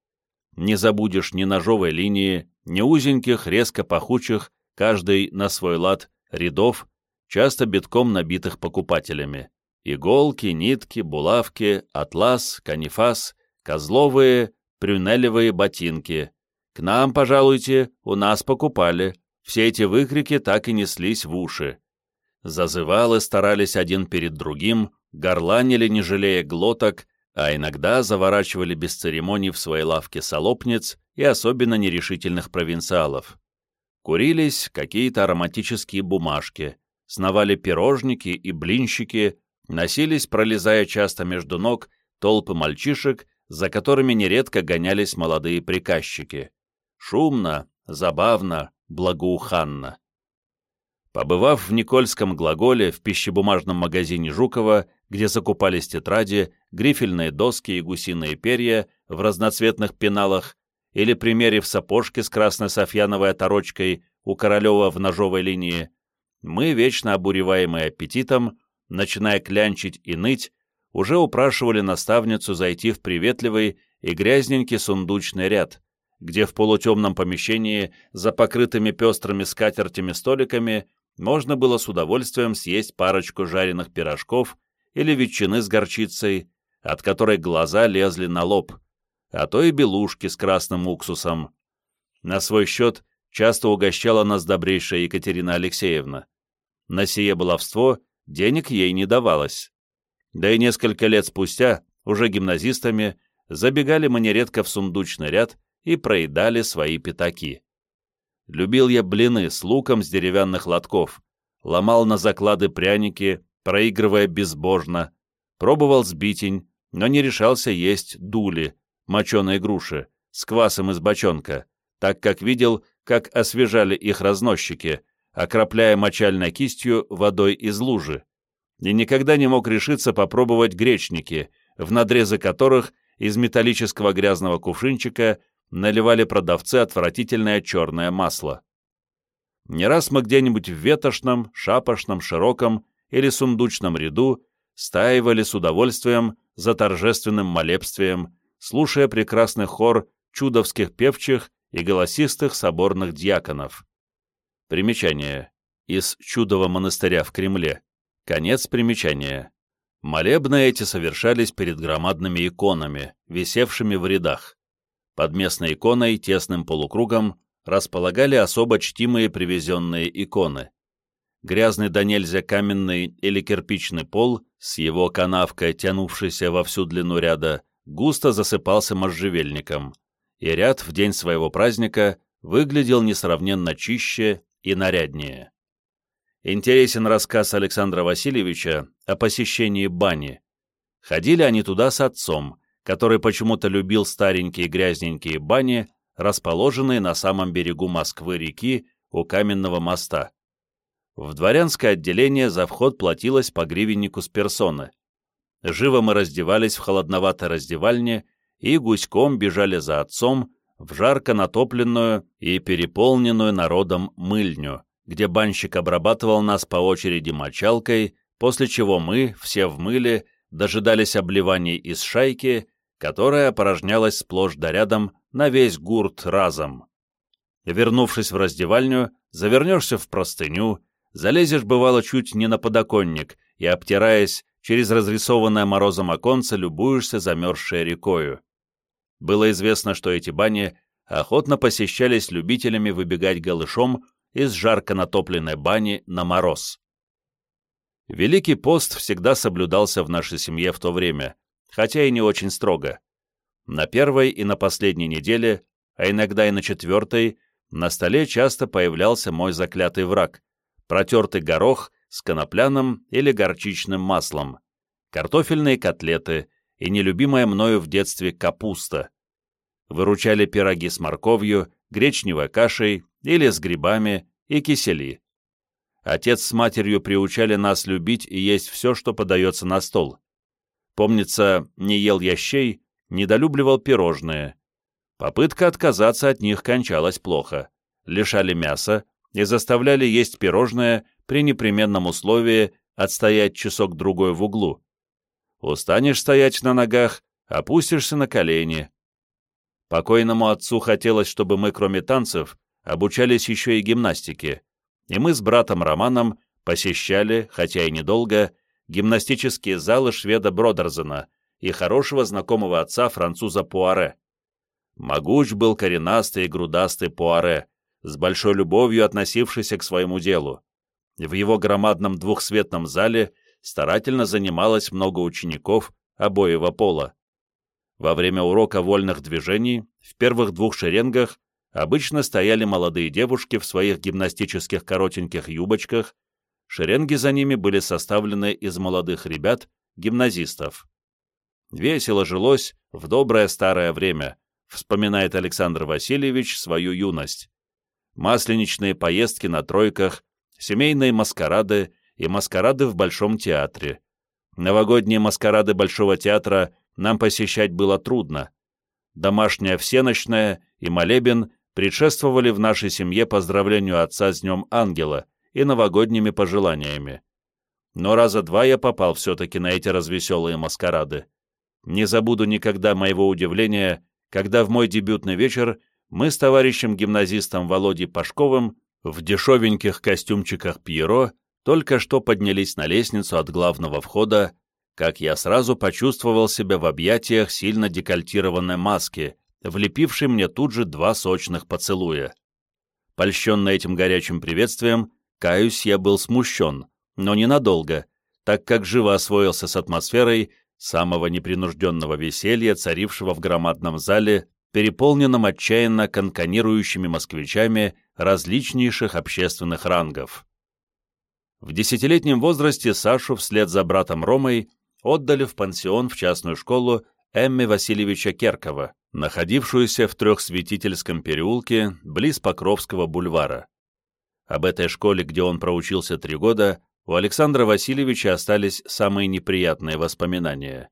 Не забудешь ни ножовой линии, ни узеньких, резко пахучих, каждый на свой лад, рядов, часто битком набитых покупателями. Иголки, нитки, булавки, атлас, канифас, козловые, прюнелевые ботинки. К нам, пожалуйте, у нас покупали. Все эти выкрики так и неслись в уши. Зазывалы старались один перед другим, горланили, не жалея глоток, а иногда заворачивали без церемоний в свои лавки солопниц и особенно нерешительных провинциалов. Курились какие-то ароматические бумажки, сновали пирожники и блинщики, носились, пролезая часто между ног, толпы мальчишек, за которыми нередко гонялись молодые приказчики. Шумно, забавно, благоуханно. Побывав в Никольском глаголе в пищебумажном магазине Жукова, где закупались тетради, грифельные доски и гусиные перья в разноцветных пеналах, или примерив сапожки с красной софьяновой оторочкой у Королева в ножовой линии, мы, вечно обуреваемые аппетитом, начиная клянчить и ныть, уже упрашивали наставницу зайти в приветливый и грязненький сундучный ряд, где в полутемном помещении за покрытыми пестрыми скатертями столиками можно было с удовольствием съесть парочку жареных пирожков или ветчины с горчицей, от которой глаза лезли на лоб, а то и белушки с красным уксусом. На свой счет часто угощала нас добрейшая Екатерина Алексеевна. На сие баловство денег ей не давалось. Да и несколько лет спустя, уже гимназистами, забегали мы нередко в сундучный ряд и проедали свои пятаки. Любил я блины с луком с деревянных лотков, ломал на заклады пряники, проигрывая безбожно, пробовал сбитень, но не решался есть дули, моченые груши, с квасом из бочонка, так как видел, как освежали их разносчики, окропляя мочальной кистью водой из лужи, и никогда не мог решиться попробовать гречники, в надрезы которых из металлического грязного кувшинчика наливали продавцы отвратительное черное масло. Не раз мы где-нибудь в ветошном, шапошном, широком или сундучном ряду стаивали с удовольствием за торжественным молебствием, слушая прекрасный хор чудовских певчих и голосистых соборных дьяконов. Примечание. Из чудового монастыря в Кремле. Конец примечания. Молебны эти совершались перед громадными иконами, висевшими в рядах. Под местной иконой тесным полукругом располагали особо чтимые привезенные иконы. Грязный до нельзя каменный или кирпичный пол с его канавкой, тянувшейся во всю длину ряда, густо засыпался можжевельником, и ряд в день своего праздника выглядел несравненно чище и наряднее. Интересен рассказ Александра Васильевича о посещении бани. Ходили они туда с отцом, который почему-то любил старенькие грязненькие бани, расположенные на самом берегу Москвы-реки у каменного моста. В дворянское отделение за вход платилось по гривеннику с персоны. Живо мы раздевались в холодноватой раздевальне и гуськом бежали за отцом в жарко натопленную и переполненную народом мыльню, где банщик обрабатывал нас по очереди мочалкой, после чего мы, все в мыле, дожидались обливаний из шайки, которая опорожнялась сплошь да рядом на весь гурт разом. Вернувшись в раздевальню, завернешься в простыню, залезешь, бывало, чуть не на подоконник и, обтираясь, через разрисованное морозом оконце любуешься замерзшей рекою. Было известно, что эти бани охотно посещались любителями выбегать голышом из жарко натопленной бани на мороз. Великий пост всегда соблюдался в нашей семье в то время, хотя и не очень строго. На первой и на последней неделе, а иногда и на четвертой, на столе часто появлялся мой заклятый враг, протертый горох с конопляным или горчичным маслом, картофельные котлеты и нелюбимая мною в детстве капуста. Выручали пироги с морковью, гречневой кашей или с грибами и кисели. Отец с матерью приучали нас любить и есть все, что подается на стол. Помнится, не ел я щей, недолюбливал пирожные. Попытка отказаться от них кончалась плохо. Лишали мяса и заставляли есть пирожное при непременном условии отстоять часок-другой в углу. Устанешь стоять на ногах, опустишься на колени. Покойному отцу хотелось, чтобы мы, кроме танцев, обучались еще и гимнастике, и мы с братом Романом посещали, хотя и недолго, гимнастические залы шведа Бродерзена и хорошего знакомого отца француза Пуаре. Могуч был коренастый и грудастый Пуаре, с большой любовью относившийся к своему делу. В его громадном двухсветном зале старательно занималось много учеников обоего пола. Во время урока вольных движений в первых двух шеренгах обычно стояли молодые девушки в своих гимнастических коротеньких юбочках, шеренги за ними были составлены из молодых ребят, гимназистов. Весело жилось в доброе старое время, вспоминает Александр Васильевич свою юность. Масленичные поездки на тройках, семейные маскарады и маскарады в Большом театре. Новогодние маскарады Большого театра нам посещать было трудно. Домашняя всеночная и молебен предшествовали в нашей семье поздравлению отца с Днем Ангела и новогодними пожеланиями. Но раза два я попал все-таки на эти развеселые маскарады. Не забуду никогда моего удивления, когда в мой дебютный вечер мы с товарищем-гимназистом Володей Пашковым в дешевеньких костюмчиках Пьеро только что поднялись на лестницу от главного входа, как я сразу почувствовал себя в объятиях сильно декольтированной маски, влепившей мне тут же два сочных поцелуя. Польщенный этим горячим приветствием, каюсь, я был смущен, но ненадолго, так как живо освоился с атмосферой самого непринужденного веселья, царившего в громадном зале, переполненном отчаянно конканирующими москвичами различнейших общественных рангов. В десятилетнем возрасте Сашу вслед за братом Ромой отдали в пансион в частную школу Эмми Васильевича Керкова, находившуюся в Трехсветительском переулке близ Покровского бульвара. Об этой школе, где он проучился три года, у Александра Васильевича остались самые неприятные воспоминания.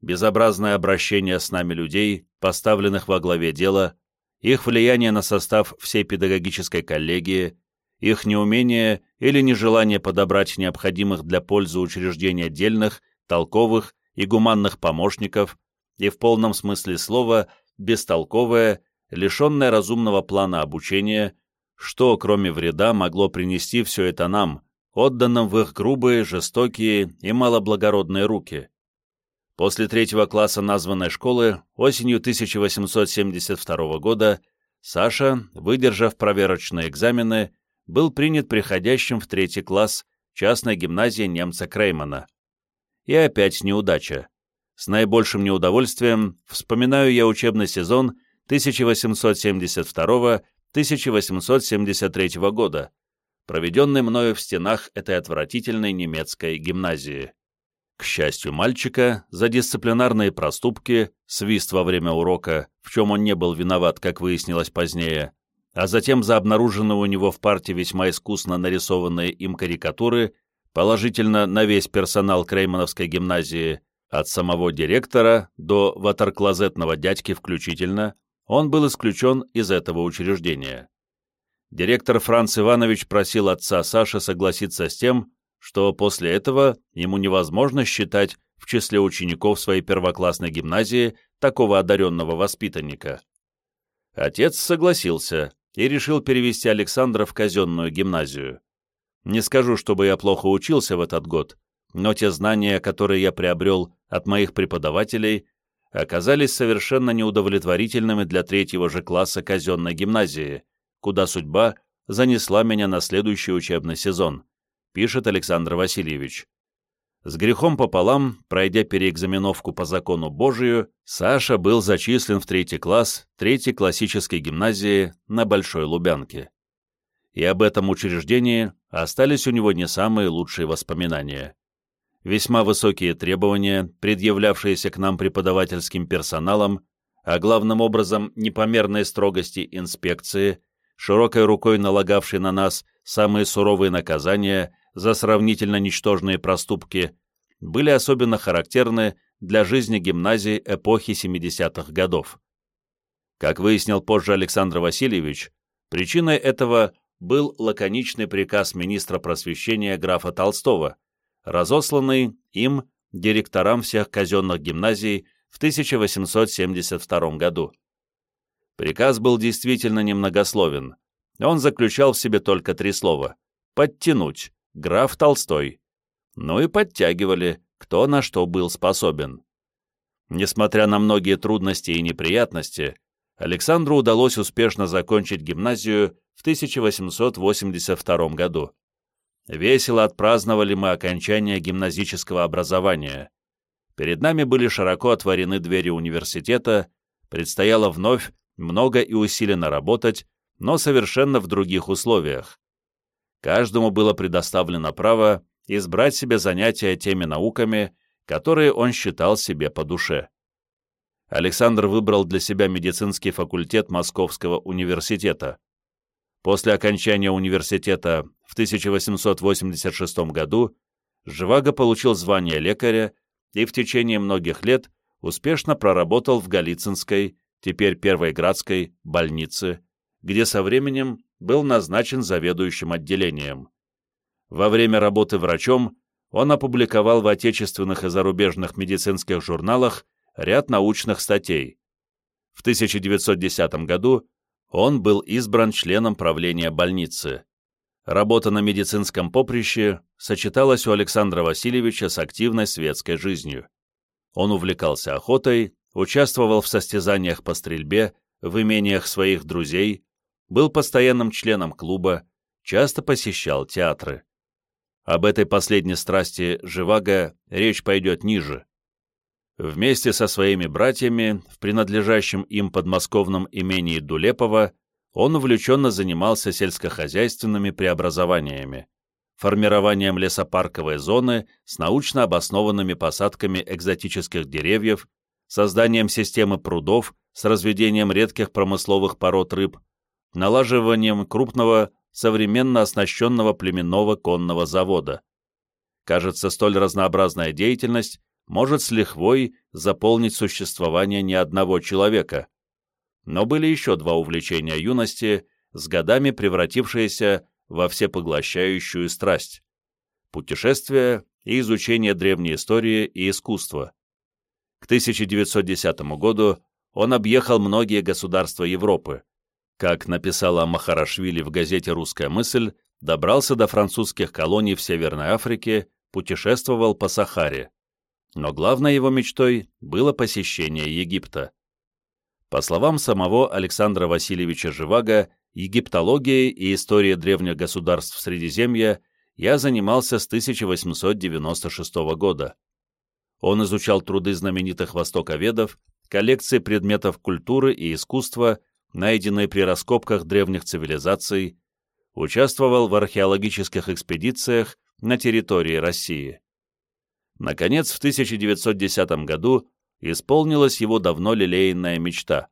Безобразное обращение с нами людей, поставленных во главе дела, их влияние на состав всей педагогической коллегии, их неумение или нежелание подобрать необходимых для пользы учреждения дельных, толковых и гуманных помощников и в полном смысле слова бестолковое, лишенное разумного плана обучения, что, кроме вреда, могло принести все это нам, отданным в их грубые, жестокие и малоблагородные руки. После третьего класса названной школы осенью 1872 года Саша, выдержав проверочные экзамены, был принят приходящим в третий класс частной гимназии немца Креймана. И опять неудача. С наибольшим неудовольствием вспоминаю я учебный сезон 1872-1873 года, проведенный мною в стенах этой отвратительной немецкой гимназии. К счастью мальчика, за дисциплинарные проступки, свист во время урока, в чем он не был виноват, как выяснилось позднее, а затем за обнаруженные у него в парте весьма искусно нарисованные им карикатуры, положительно на весь персонал Креймановской гимназии, от самого директора до ватерклозетного дядьки включительно, он был исключен из этого учреждения. Директор Франц Иванович просил отца Саши согласиться с тем, что после этого ему невозможно считать в числе учеников своей первоклассной гимназии такого одаренного воспитанника. Отец согласился, и решил перевести Александра в казенную гимназию. Не скажу, чтобы я плохо учился в этот год, но те знания, которые я приобрел от моих преподавателей, оказались совершенно неудовлетворительными для третьего же класса казенной гимназии, куда судьба занесла меня на следующий учебный сезон, пишет Александр Васильевич. С грехом пополам, пройдя переэкзаменовку по закону Божию, Саша был зачислен в третий класс третьей классической гимназии на Большой Лубянке. и об этом учреждении остались у него не самые лучшие воспоминания. Весьма высокие требования, предъявлявшиеся к нам преподавательским персоналом, а главным образом непомерные строгости инспекции, широкой рукой налагавшей на нас самые суровые наказания за сравнительно ничтожные проступки, были особенно характерны для жизни гимназии эпохи 70-х годов. Как выяснил позже Александр Васильевич, причиной этого был лаконичный приказ министра просвещения графа Толстого, разосланный им директорам всех казенных гимназий в 1872 году. Приказ был действительно немногословен. Он заключал в себе только три слова «подтянуть», «граф Толстой». Ну и подтягивали, кто на что был способен. Несмотря на многие трудности и неприятности, Александру удалось успешно закончить гимназию в 1882 году. Весело отпраздновали мы окончание гимназического образования. Перед нами были широко отворены двери университета, предстояло вновь много и усиленно работать, но совершенно в других условиях. Каждому было предоставлено право избрать себе занятия теми науками, которые он считал себе по душе. Александр выбрал для себя медицинский факультет Московского университета. После окончания университета в 1886 году Живаго получил звание лекаря и в течение многих лет успешно проработал в Голицынской, теперь Первой Градской, больнице, где со временем был назначен заведующим отделением. Во время работы врачом он опубликовал в отечественных и зарубежных медицинских журналах ряд научных статей. В 1910 году он был избран членом правления больницы. Работа на медицинском поприще сочеталась у Александра Васильевича с активной светской жизнью. Он увлекался охотой, участвовал в состязаниях по стрельбе, в имениях своих друзей, был постоянным членом клуба, часто посещал театры. Об этой последней страсти Живаго речь пойдет ниже. Вместе со своими братьями в принадлежащем им подмосковном имении Дулепова он увлеченно занимался сельскохозяйственными преобразованиями, формированием лесопарковой зоны с научно обоснованными посадками экзотических деревьев, созданием системы прудов с разведением редких промысловых пород рыб, налаживанием крупного современно оснащенного племенного конного завода. Кажется, столь разнообразная деятельность может с лихвой заполнить существование не одного человека. Но были еще два увлечения юности, с годами превратившиеся во всепоглощающую страсть – путешествия и изучение древней истории и искусства. К 1910 году он объехал многие государства Европы. Как написала Махарашвили в газете «Русская мысль», добрался до французских колоний в Северной Африке, путешествовал по Сахаре но главной его мечтой было посещение Египта. По словам самого Александра Васильевича Живаго, египтологией и историей древних государств Средиземья я занимался с 1896 года. Он изучал труды знаменитых востоковедов, коллекции предметов культуры и искусства, найденные при раскопках древних цивилизаций, участвовал в археологических экспедициях на территории России. Наконец, в 1910 году исполнилась его давно лелеянная мечта.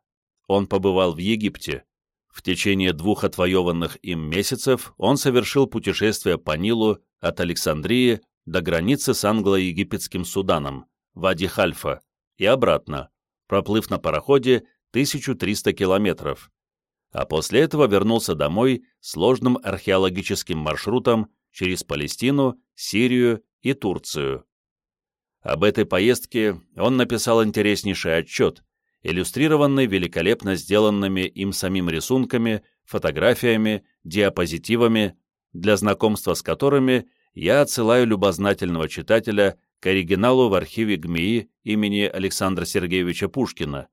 Он побывал в Египте. В течение двух отвоеванных им месяцев он совершил путешествие по Нилу от Александрии до границы с англо-египетским Суданом, Вади-Хальфа, и обратно, проплыв на пароходе 1300 километров. А после этого вернулся домой сложным археологическим маршрутом через Палестину, Сирию и Турцию. Об этой поездке он написал интереснейший отчет, иллюстрированный великолепно сделанными им самим рисунками, фотографиями, диапозитивами, для знакомства с которыми я отсылаю любознательного читателя к оригиналу в архиве ГМИИ имени Александра Сергеевича Пушкина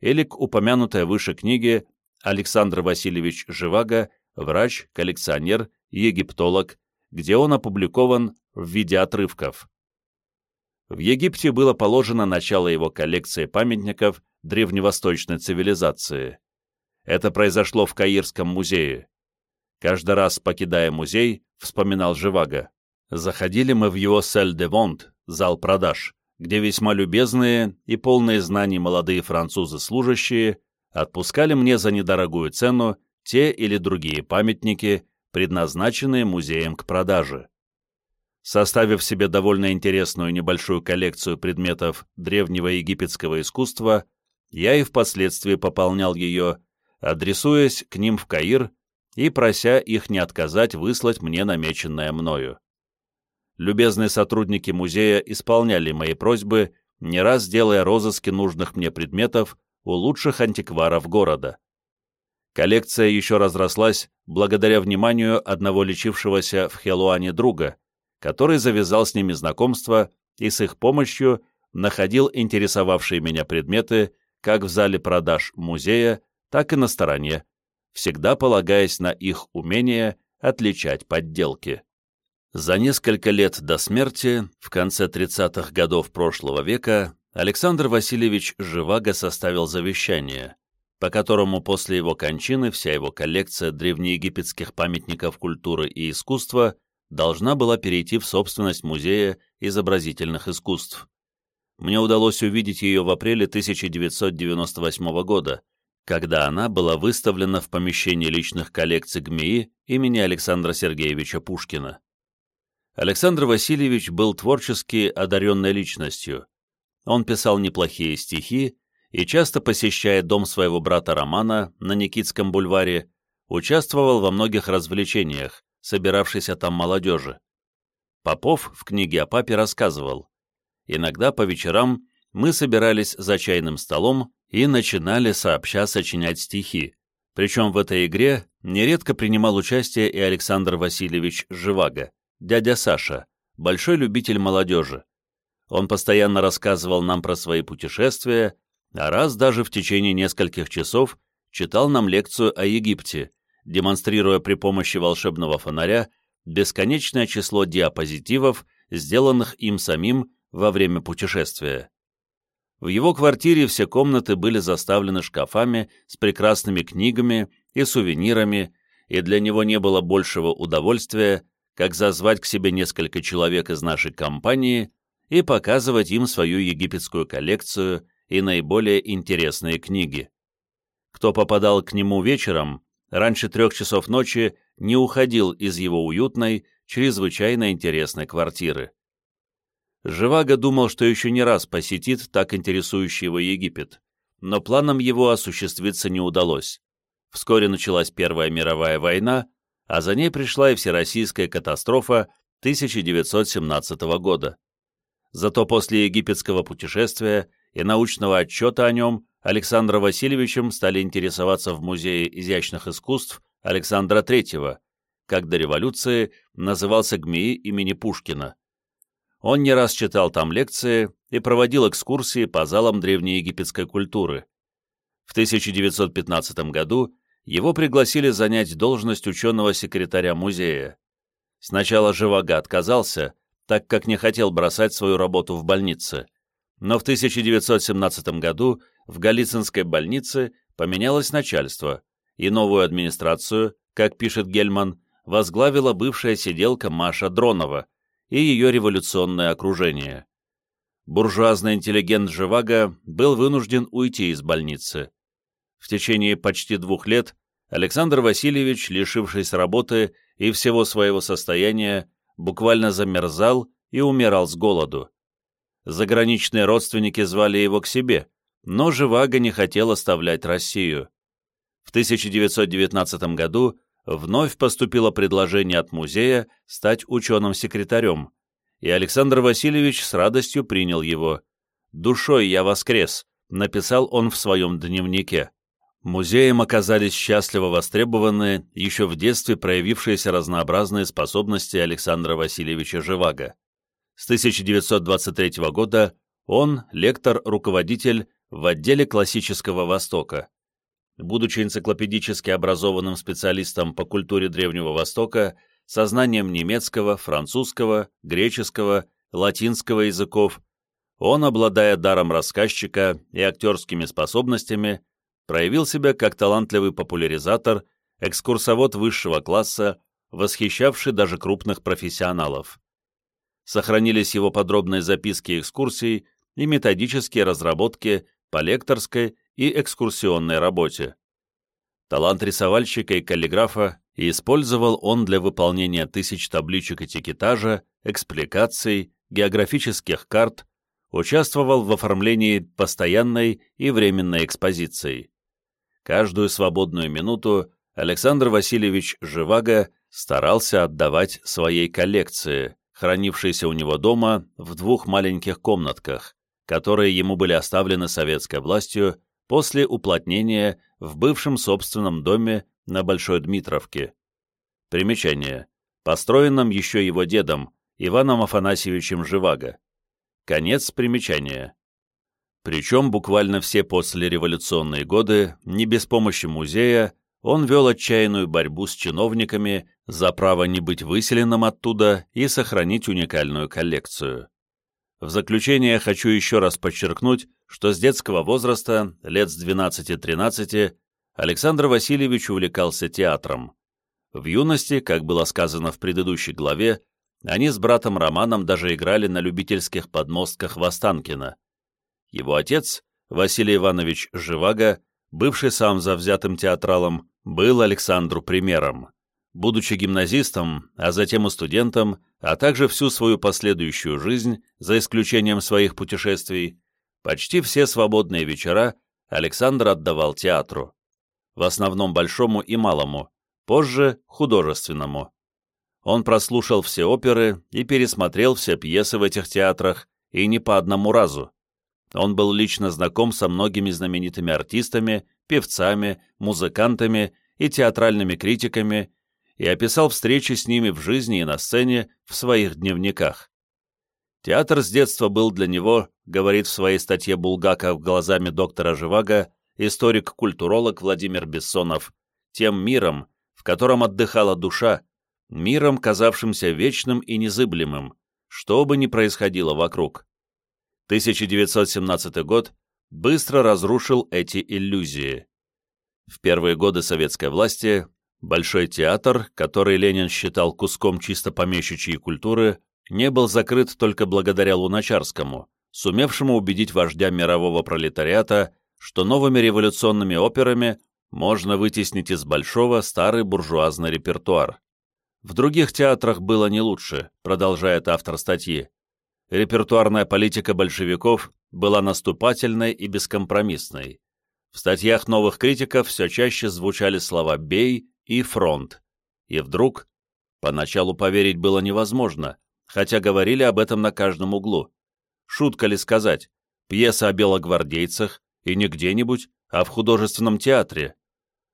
или к упомянутой выше книге Александр Васильевич Живаго, врач, коллекционер, египтолог, где он опубликован в виде отрывков. В Египте было положено начало его коллекции памятников древневосточной цивилизации. Это произошло в Каирском музее. Каждый раз, покидая музей, вспоминал Живаго. Заходили мы в его «Сель де Вонт», зал продаж, где весьма любезные и полные знаний молодые французы-служащие отпускали мне за недорогую цену те или другие памятники, предназначенные музеем к продаже. Составив себе довольно интересную небольшую коллекцию предметов древнего египетского искусства, я и впоследствии пополнял ее, адресуясь к ним в Каир и прося их не отказать выслать мне намеченное мною. Любезные сотрудники музея исполняли мои просьбы, не раз делая розыски нужных мне предметов у лучших антикваров города. Коллекция еще разрослась благодаря вниманию одного лечившегося в Хелуане друга, который завязал с ними знакомство и с их помощью находил интересовавшие меня предметы как в зале продаж музея, так и на стороне, всегда полагаясь на их умение отличать подделки. За несколько лет до смерти, в конце 30-х годов прошлого века, Александр Васильевич Живаго составил завещание, по которому после его кончины вся его коллекция древнеегипетских памятников культуры и искусства должна была перейти в собственность Музея изобразительных искусств. Мне удалось увидеть ее в апреле 1998 года, когда она была выставлена в помещении личных коллекций ГМИИ имени Александра Сергеевича Пушкина. Александр Васильевич был творчески одаренной личностью. Он писал неплохие стихи и, часто посещая дом своего брата Романа на Никитском бульваре, участвовал во многих развлечениях, собиравшейся там молодежи. Попов в книге о папе рассказывал, «Иногда по вечерам мы собирались за чайным столом и начинали сообща сочинять стихи, причем в этой игре нередко принимал участие и Александр Васильевич Живаго дядя Саша, большой любитель молодежи. Он постоянно рассказывал нам про свои путешествия, а раз даже в течение нескольких часов читал нам лекцию о Египте, демонстрируя при помощи волшебного фонаря бесконечное число диапозитивов, сделанных им самим во время путешествия. В его квартире все комнаты были заставлены шкафами с прекрасными книгами и сувенирами, и для него не было большего удовольствия, как зазвать к себе несколько человек из нашей компании и показывать им свою египетскую коллекцию и наиболее интересные книги. Кто попадал к нему вечером, раньше трех часов ночи не уходил из его уютной, чрезвычайно интересной квартиры. Живаго думал, что еще не раз посетит так интересующий его Египет, но планам его осуществиться не удалось. Вскоре началась Первая мировая война, а за ней пришла и всероссийская катастрофа 1917 года. Зато после египетского путешествия и научного отчета о нем Александром Васильевичем стали интересоваться в Музее изящных искусств Александра III, как до революции назывался ГМИ имени Пушкина. Он не раз читал там лекции и проводил экскурсии по залам древнеегипетской культуры. В 1915 году его пригласили занять должность ученого-секретаря музея. Сначала Живаго отказался, так как не хотел бросать свою работу в больнице. Но в 1917 году в Голицынской больнице поменялось начальство, и новую администрацию, как пишет Гельман, возглавила бывшая сиделка Маша Дронова и ее революционное окружение. Буржуазный интеллигент Живаго был вынужден уйти из больницы. В течение почти двух лет Александр Васильевич, лишившись работы и всего своего состояния, буквально замерзал и умирал с голоду. Заграничные родственники звали его к себе, но Живаго не хотел оставлять Россию. В 1919 году вновь поступило предложение от музея стать ученым-секретарем, и Александр Васильевич с радостью принял его. «Душой я воскрес», — написал он в своем дневнике. Музеем оказались счастливо востребованы еще в детстве проявившиеся разнообразные способности Александра Васильевича Живаго. С 1923 года он лектор-руководитель в отделе классического Востока. Будучи энциклопедически образованным специалистом по культуре Древнего Востока, со знанием немецкого, французского, греческого, латинского языков, он, обладая даром рассказчика и актерскими способностями, проявил себя как талантливый популяризатор, экскурсовод высшего класса, восхищавший даже крупных профессионалов. Сохранились его подробные записки экскурсий и методические разработки по лекторской и экскурсионной работе. Талант рисовальщика и каллиграфа использовал он для выполнения тысяч табличек этикетажа, экспликаций, географических карт, участвовал в оформлении постоянной и временной экспозиции. Каждую свободную минуту Александр Васильевич Живаго старался отдавать своей коллекции, хранившейся у него дома в двух маленьких комнатках, которые ему были оставлены советской властью после уплотнения в бывшем собственном доме на Большой Дмитровке. Примечание. Построенном еще его дедом, Иваном Афанасьевичем Живаго. Конец примечания. Причем буквально все послереволюционные годы, не без помощи музея, он вел отчаянную борьбу с чиновниками за право не быть выселенным оттуда и сохранить уникальную коллекцию. В заключение хочу еще раз подчеркнуть, что с детского возраста, лет с 12-13, Александр Васильевич увлекался театром. В юности, как было сказано в предыдущей главе, они с братом Романом даже играли на любительских подмостках в Останкино. Его отец, Василий Иванович Живаго, бывший сам завзятым театралом, был Александру примером. Будучи гимназистом, а затем и студентом, а также всю свою последующую жизнь, за исключением своих путешествий, почти все свободные вечера Александр отдавал театру. В основном большому и малому, позже художественному. Он прослушал все оперы и пересмотрел все пьесы в этих театрах, и не по одному разу. Он был лично знаком со многими знаменитыми артистами, певцами, музыкантами и театральными критиками и описал встречи с ними в жизни и на сцене в своих дневниках. Театр с детства был для него, говорит в своей статье Булгаков глазами доктора Живаго, историк-культуролог Владимир Бессонов, тем миром, в котором отдыхала душа, миром, казавшимся вечным и незыблемым, что бы ни происходило вокруг. 1917 год быстро разрушил эти иллюзии. В первые годы советской власти Большой театр, который Ленин считал куском чисто помещичьей культуры, не был закрыт только благодаря Луначарскому, сумевшему убедить вождя мирового пролетариата, что новыми революционными операми можно вытеснить из Большого старый буржуазный репертуар. В других театрах было не лучше, продолжает автор статьи. Репертуарная политика большевиков была наступательной и бескомпромиссной. В статьях новых критиков все чаще звучали слова «бей» и фронт. И вдруг, поначалу поверить было невозможно, хотя говорили об этом на каждом углу. Шутка ли сказать, пьеса о белогвардейцах, и не где-нибудь, а в художественном театре.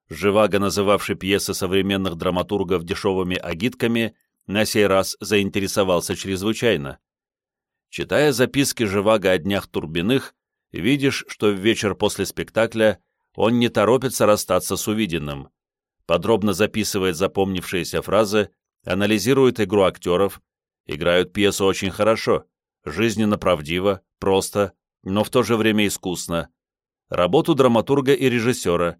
Живаго, называвший пьесы современных драматургов дешевыми агитками, на сей раз заинтересовался чрезвычайно. Читая записки Живаго о днях Турбиных, видишь, что в вечер после спектакля он не торопится расстаться с увиденным подробно записывает запомнившиеся фразы, анализирует игру актеров, играют пьесу очень хорошо, жизненно правдиво, просто, но в то же время искусно, работу драматурга и режиссера,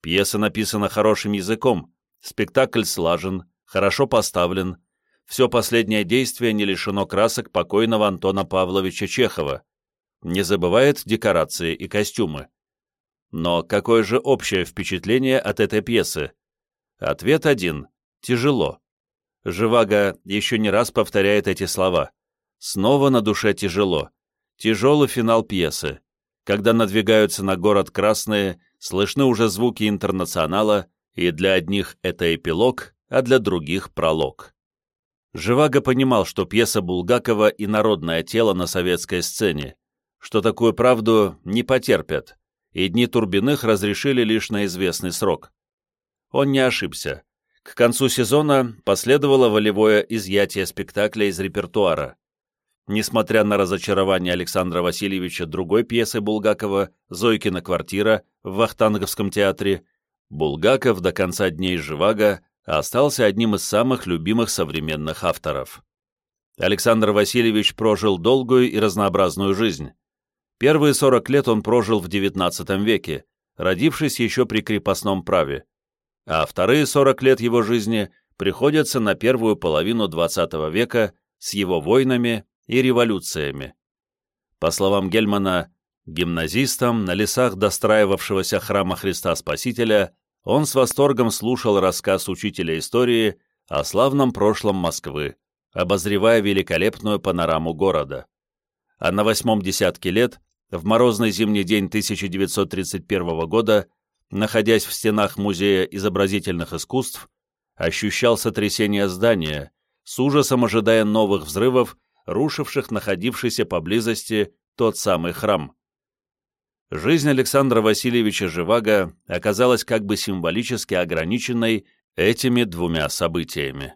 пьеса написана хорошим языком, спектакль слажен, хорошо поставлен, все последнее действие не лишено красок покойного Антона Павловича Чехова, не забывает декорации и костюмы. Но какое же общее впечатление от этой пьесы? Ответ один – тяжело. Живаго еще не раз повторяет эти слова. Снова на душе тяжело. Тяжелый финал пьесы. Когда надвигаются на город красные, слышны уже звуки интернационала, и для одних это эпилог, а для других – пролог. Живаго понимал, что пьеса Булгакова и народное тело на советской сцене, что такую правду не потерпят, и дни Турбиных разрешили лишь на известный срок он не ошибся. К концу сезона последовало волевое изъятие спектакля из репертуара. Несмотря на разочарование Александра Васильевича другой пьесы Булгакова «Зойкина квартира» в Вахтанговском театре, Булгаков до конца дней Живаго остался одним из самых любимых современных авторов. Александр Васильевич прожил долгую и разнообразную жизнь. Первые 40 лет он прожил в XIX веке, родившись еще при крепостном праве а вторые 40 лет его жизни приходятся на первую половину XX века с его войнами и революциями. По словам Гельмана, гимназистом на лесах достраивавшегося храма Христа Спасителя он с восторгом слушал рассказ учителя истории о славном прошлом Москвы, обозревая великолепную панораму города. А на восьмом десятке лет, в морозный зимний день 1931 года, находясь в стенах Музея изобразительных искусств, ощущал сотрясение здания, с ужасом ожидая новых взрывов, рушивших находившийся поблизости тот самый храм. Жизнь Александра Васильевича Живаго оказалась как бы символически ограниченной этими двумя событиями.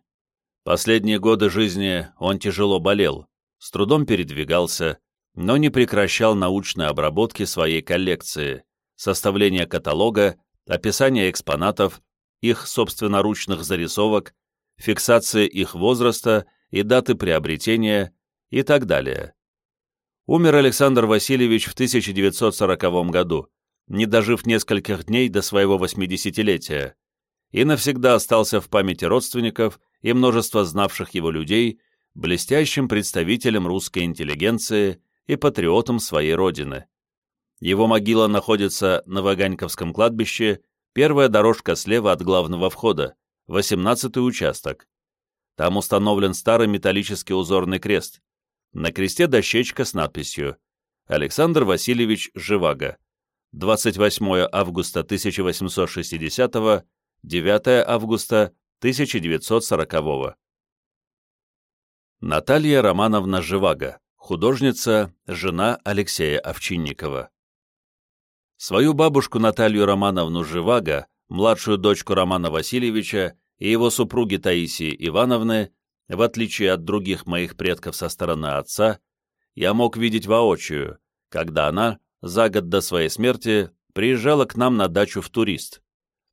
Последние годы жизни он тяжело болел, с трудом передвигался, но не прекращал научной обработки своей коллекции, составления каталога, описания экспонатов, их собственноручных зарисовок, фиксации их возраста и даты приобретения и так далее. Умер Александр Васильевич в 1940 году, не дожив нескольких дней до своего 80-летия, и навсегда остался в памяти родственников и множества знавших его людей блестящим представителем русской интеллигенции и патриотом своей родины. Его могила находится на Ваганьковском кладбище, первая дорожка слева от главного входа, 18-й участок. Там установлен старый металлический узорный крест. На кресте дощечка с надписью «Александр Васильевич Живаго. 28 августа 1860 9 августа 1940 Наталья Романовна Живаго, художница, жена Алексея Овчинникова. Свою бабушку Наталью Романовну Живаго, младшую дочку Романа Васильевича и его супруги Таисии Ивановны, в отличие от других моих предков со стороны отца, я мог видеть воочию, когда она, за год до своей смерти, приезжала к нам на дачу в турист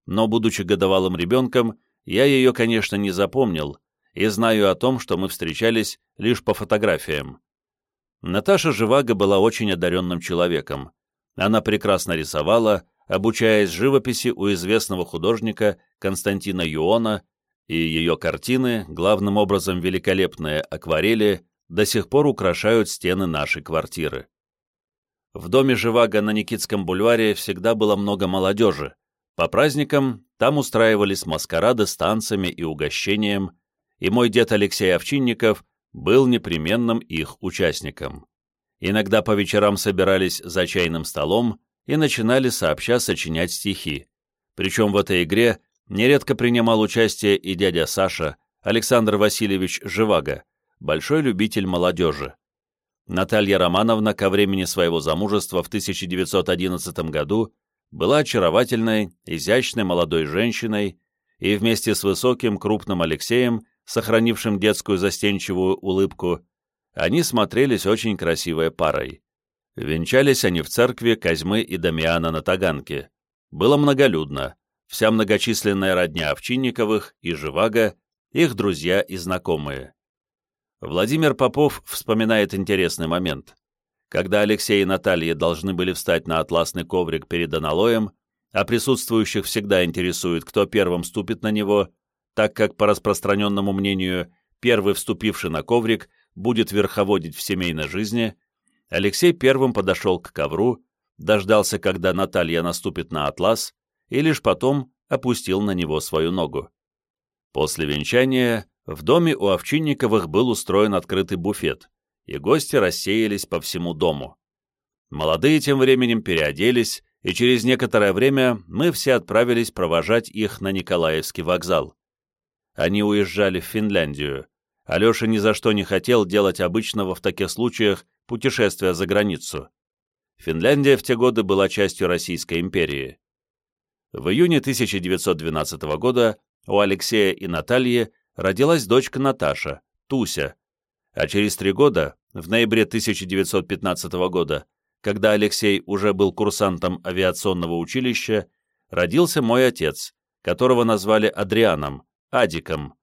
но, будучи годовалым ребенком, я ее, конечно, не запомнил и знаю о том, что мы встречались лишь по фотографиям. Наташа Живаго была очень одаренным человеком. Она прекрасно рисовала, обучаясь живописи у известного художника Константина Юона, и ее картины, главным образом великолепные акварели, до сих пор украшают стены нашей квартиры. В доме Живаго на Никитском бульваре всегда было много молодежи, по праздникам там устраивались маскарады с танцами и угощением, и мой дед Алексей Овчинников был непременным их участником. Иногда по вечерам собирались за чайным столом и начинали сообща сочинять стихи. Причем в этой игре нередко принимал участие и дядя Саша, Александр Васильевич Живаго, большой любитель молодежи. Наталья Романовна ко времени своего замужества в 1911 году была очаровательной, изящной молодой женщиной, и вместе с высоким, крупным Алексеем, сохранившим детскую застенчивую улыбку, они смотрелись очень красивой парой. Венчались они в церкви Козьмы и Дамиана на Таганке. Было многолюдно, вся многочисленная родня Овчинниковых и Живаго, их друзья и знакомые. Владимир Попов вспоминает интересный момент. Когда Алексей и Наталья должны были встать на атласный коврик перед аналоем, а присутствующих всегда интересует, кто первым ступит на него, так как, по распространенному мнению, первый вступивший на коврик будет верховодить в семейной жизни, Алексей первым подошел к ковру, дождался, когда Наталья наступит на атлас, и лишь потом опустил на него свою ногу. После венчания в доме у Овчинниковых был устроен открытый буфет, и гости рассеялись по всему дому. Молодые тем временем переоделись, и через некоторое время мы все отправились провожать их на Николаевский вокзал. Они уезжали в Финляндию. Алеша ни за что не хотел делать обычного в таких случаях путешествия за границу. Финляндия в те годы была частью Российской империи. В июне 1912 года у Алексея и Натальи родилась дочка Наташа, Туся, а через три года, в ноябре 1915 года, когда Алексей уже был курсантом авиационного училища, родился мой отец, которого назвали Адрианом, Адиком.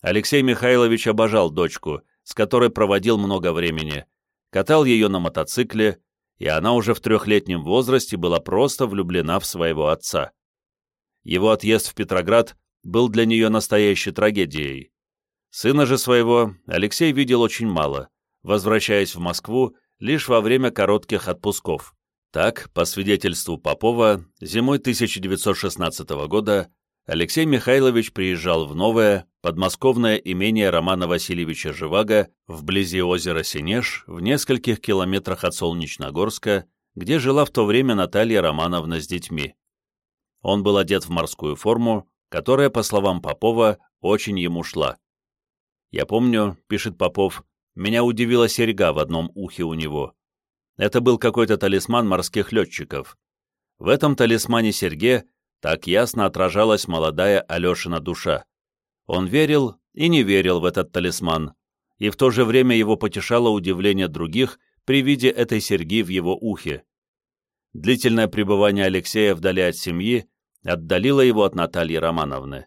Алексей Михайлович обожал дочку, с которой проводил много времени, катал ее на мотоцикле, и она уже в трехлетнем возрасте была просто влюблена в своего отца. Его отъезд в Петроград был для нее настоящей трагедией. Сына же своего Алексей видел очень мало, возвращаясь в Москву лишь во время коротких отпусков. Так, по свидетельству Попова, зимой 1916 года Алексей Михайлович приезжал в новое, подмосковное имение Романа Васильевича Живаго вблизи озера Синеж в нескольких километрах от Солнечногорска, где жила в то время Наталья Романовна с детьми. Он был одет в морскую форму, которая, по словам Попова, очень ему шла. «Я помню», — пишет Попов, — «меня удивила серьга в одном ухе у него. Это был какой-то талисман морских летчиков. В этом талисмане-серьге так ясно отражалась молодая Алешина душа. Он верил и не верил в этот талисман, и в то же время его потешало удивление других при виде этой серьги в его ухе. Длительное пребывание Алексея вдали от семьи отдалило его от Натальи Романовны.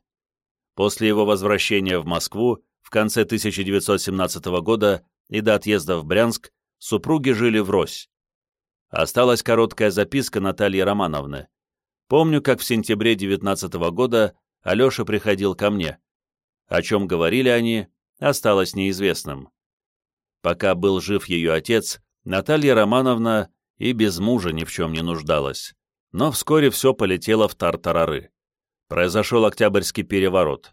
После его возвращения в Москву в конце 1917 года и до отъезда в Брянск супруги жили врозь. Осталась короткая записка Натальи Романовны. Помню, как в сентябре 19 года Алеша приходил ко мне. О чем говорили они, осталось неизвестным. Пока был жив ее отец, Наталья Романовна и без мужа ни в чем не нуждалась. Но вскоре все полетело в тартарары. Произошел Октябрьский переворот.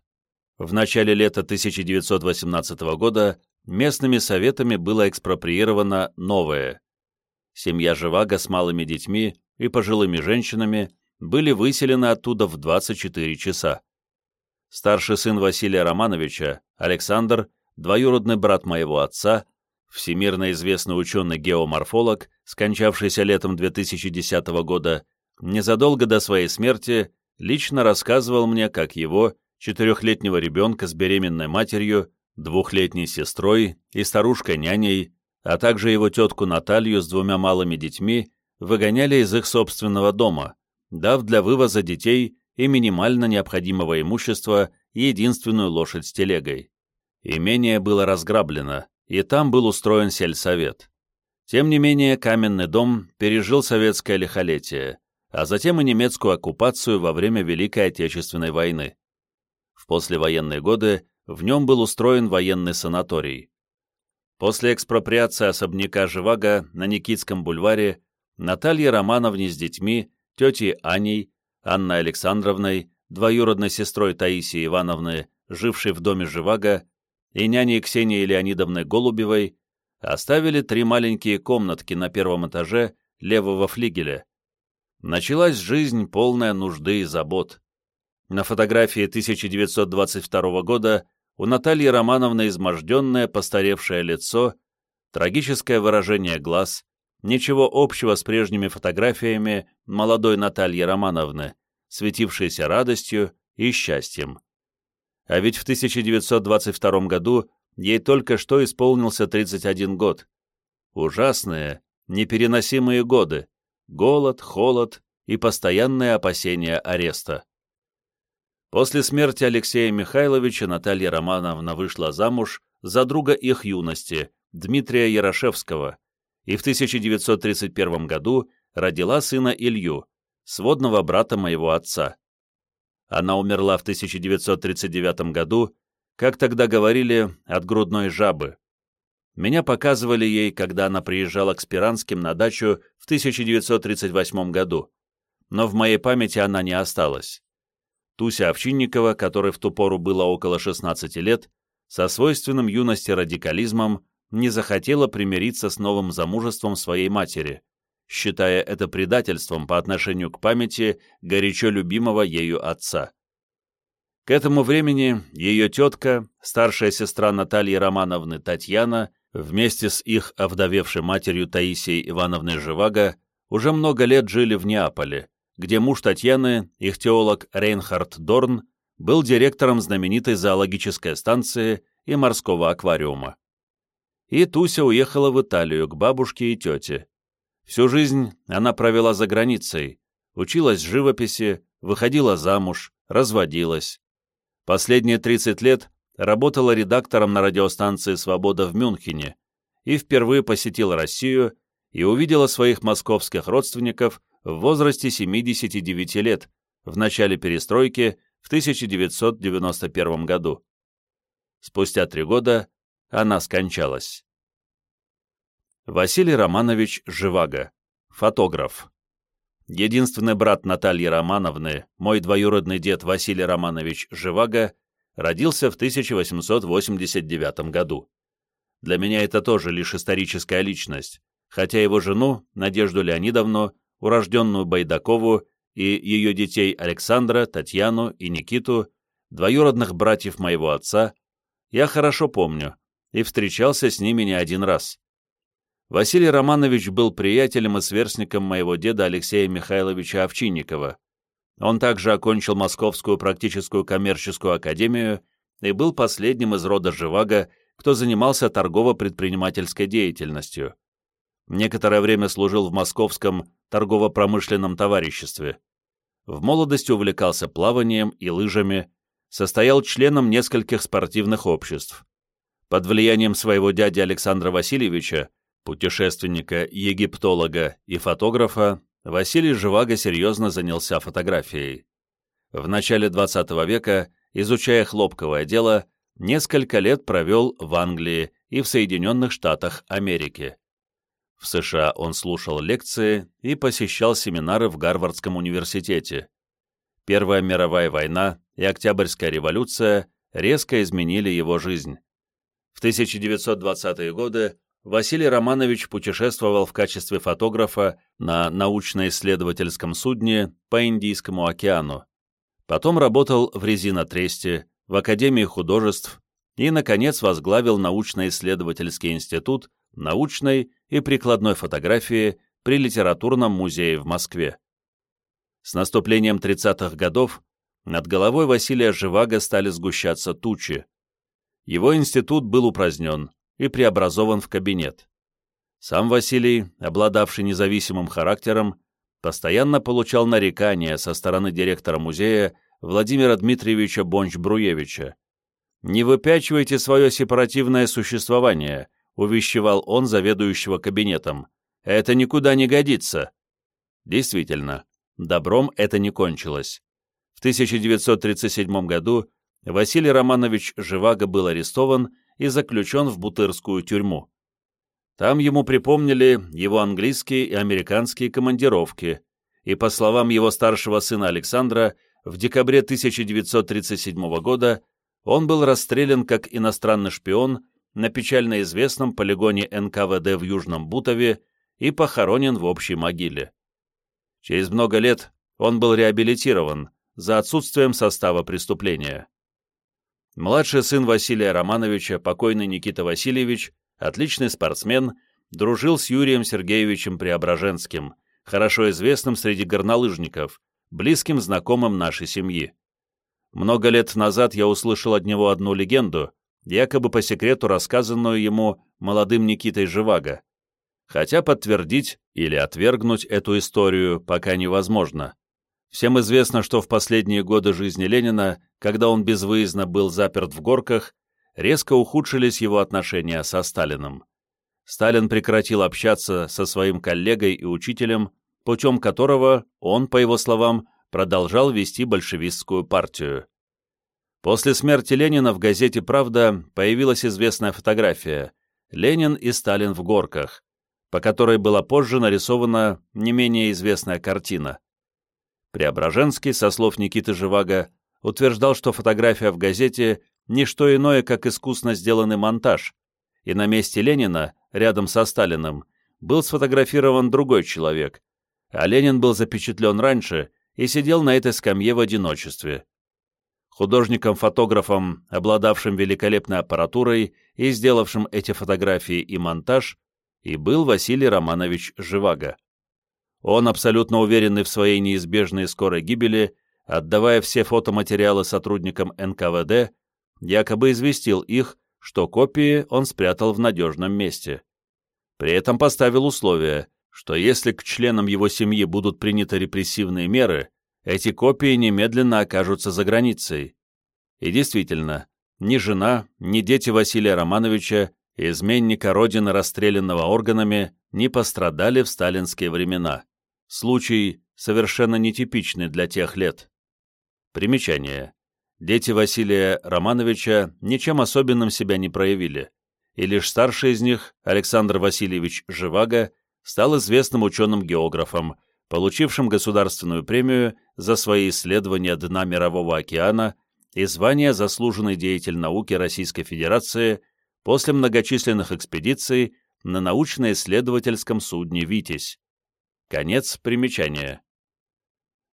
В начале лета 1918 года местными советами было экспроприировано новое. Семья Живаго с малыми детьми и пожилыми женщинами были выселены оттуда в 24 часа. Старший сын Василия Романовича, Александр, двоюродный брат моего отца, всемирно известный ученый-геоморфолог, скончавшийся летом 2010 года, незадолго до своей смерти лично рассказывал мне, как его, четырехлетнего ребенка с беременной матерью, двухлетней сестрой и старушкой-няней, а также его тетку Наталью с двумя малыми детьми, выгоняли из их собственного дома, дав для вывоза детей и минимально необходимого имущества единственную лошадь с телегой. Имение было разграблено, и там был устроен сельсовет. Тем не менее, каменный дом пережил советское лихолетие, а затем и немецкую оккупацию во время Великой Отечественной войны. В послевоенные годы в нем был устроен военный санаторий. После экспроприации особняка Живаго на Никитском бульваре Наталье Романовне с детьми тетей Аней, Анной Александровной, двоюродной сестрой Таисии Ивановны, жившей в доме Живаго, и няней Ксенией Леонидовной Голубевой, оставили три маленькие комнатки на первом этаже левого флигеля. Началась жизнь, полная нужды и забот. На фотографии 1922 года у Натальи Романовны изможденное, постаревшее лицо, трагическое выражение глаз, ничего общего с прежними фотографиями молодой Натальи Романовны, светившейся радостью и счастьем. А ведь в 1922 году ей только что исполнился 31 год. Ужасные, непереносимые годы, голод, холод и постоянное опасение ареста. После смерти Алексея Михайловича Наталья Романовна вышла замуж за друга их юности, Дмитрия Ярошевского, и в 1931 году родила сына Илью, сводного брата моего отца. Она умерла в 1939 году, как тогда говорили, от грудной жабы. Меня показывали ей, когда она приезжала к Спиранским на дачу в 1938 году, но в моей памяти она не осталась. Туся Овчинникова, которой в ту пору было около 16 лет, со свойственным юности радикализмом не захотела примириться с новым замужеством своей матери, считая это предательством по отношению к памяти горячо любимого ею отца. К этому времени ее тетка, старшая сестра Натальи Романовны Татьяна, вместе с их овдовевшей матерью Таисией Ивановной Живаго, уже много лет жили в Неаполе, где муж Татьяны, их теолог Рейнхард Дорн, был директором знаменитой зоологической станции и морского аквариума и Туся уехала в Италию к бабушке и тете. Всю жизнь она провела за границей, училась живописи, выходила замуж, разводилась. Последние 30 лет работала редактором на радиостанции «Свобода» в Мюнхене и впервые посетила Россию и увидела своих московских родственников в возрасте 79 лет, в начале перестройки в 1991 году. Спустя три года она скончалась. Василий Романович Живаго, фотограф. Единственный брат Натальи Романовны, мой двоюродный дед Василий Романович Живаго, родился в 1889 году. Для меня это тоже лишь историческая личность, хотя его жену, Надежду Леонидовну, урожденную Байдакову, и ее детей Александра, Татьяну и Никиту, двоюродных братьев моего отца, я хорошо помню и встречался с ними не один раз. Василий Романович был приятелем и сверстником моего деда Алексея Михайловича Овчинникова. Он также окончил Московскую практическую коммерческую академию и был последним из рода Живаго, кто занимался торгово-предпринимательской деятельностью. Некоторое время служил в Московском торгово-промышленном товариществе. В молодости увлекался плаванием и лыжами, состоял членом нескольких спортивных обществ. Под влиянием своего дяди Александра Васильевича, путешественника, египтолога и фотографа, Василий Живаго серьезно занялся фотографией. В начале XX века, изучая хлопковое дело, несколько лет провел в Англии и в Соединенных Штатах Америки. В США он слушал лекции и посещал семинары в Гарвардском университете. Первая мировая война и Октябрьская революция резко изменили его жизнь. В 1920-е годы Василий Романович путешествовал в качестве фотографа на научно-исследовательском судне по Индийскому океану. Потом работал в резинотресте, в Академии художеств и, наконец, возглавил научно-исследовательский институт научной и прикладной фотографии при Литературном музее в Москве. С наступлением 30-х годов над головой Василия Живаго стали сгущаться тучи. Его институт был упразднен и преобразован в кабинет. Сам Василий, обладавший независимым характером, постоянно получал нарекания со стороны директора музея Владимира Дмитриевича Бонч-Бруевича. «Не выпячивайте свое сепаративное существование», увещевал он заведующего кабинетом. «Это никуда не годится». Действительно, добром это не кончилось. В 1937 году Василий Романович Живаго был арестован и заключен в Бутырскую тюрьму. Там ему припомнили его английские и американские командировки, и, по словам его старшего сына Александра, в декабре 1937 года он был расстрелян как иностранный шпион на печально известном полигоне НКВД в Южном Бутове и похоронен в общей могиле. Через много лет он был реабилитирован за отсутствием состава преступления. Младший сын Василия Романовича, покойный Никита Васильевич, отличный спортсмен, дружил с Юрием Сергеевичем Преображенским, хорошо известным среди горнолыжников, близким знакомым нашей семьи. Много лет назад я услышал от него одну легенду, якобы по секрету рассказанную ему молодым Никитой Живаго. Хотя подтвердить или отвергнуть эту историю пока невозможно. Всем известно, что в последние годы жизни Ленина, когда он безвыездно был заперт в горках, резко ухудшились его отношения со Сталиным. Сталин прекратил общаться со своим коллегой и учителем, путем которого он, по его словам, продолжал вести большевистскую партию. После смерти Ленина в газете «Правда» появилась известная фотография «Ленин и Сталин в горках», по которой была позже нарисована не менее известная картина. Преображенский, со слов Никиты Живаго, утверждал, что фотография в газете – не что иное, как искусно сделанный монтаж, и на месте Ленина, рядом со Сталиным, был сфотографирован другой человек, а Ленин был запечатлен раньше и сидел на этой скамье в одиночестве. Художником-фотографом, обладавшим великолепной аппаратурой и сделавшим эти фотографии и монтаж, и был Василий Романович Живаго. Он, абсолютно уверенный в своей неизбежной скорой гибели, отдавая все фотоматериалы сотрудникам НКВД, якобы известил их, что копии он спрятал в надежном месте. При этом поставил условие, что если к членам его семьи будут приняты репрессивные меры, эти копии немедленно окажутся за границей. И действительно, ни жена, ни дети Василия Романовича, изменника Родины, расстрелянного органами, не пострадали в сталинские времена. Случай совершенно нетипичный для тех лет. Примечание. Дети Василия Романовича ничем особенным себя не проявили, и лишь старший из них, Александр Васильевич Живаго, стал известным ученым-географом, получившим государственную премию за свои исследования дна Мирового океана и звание «Заслуженный деятель науки Российской Федерации» после многочисленных экспедиций на научно-исследовательском судне «Витязь». Конец примечания.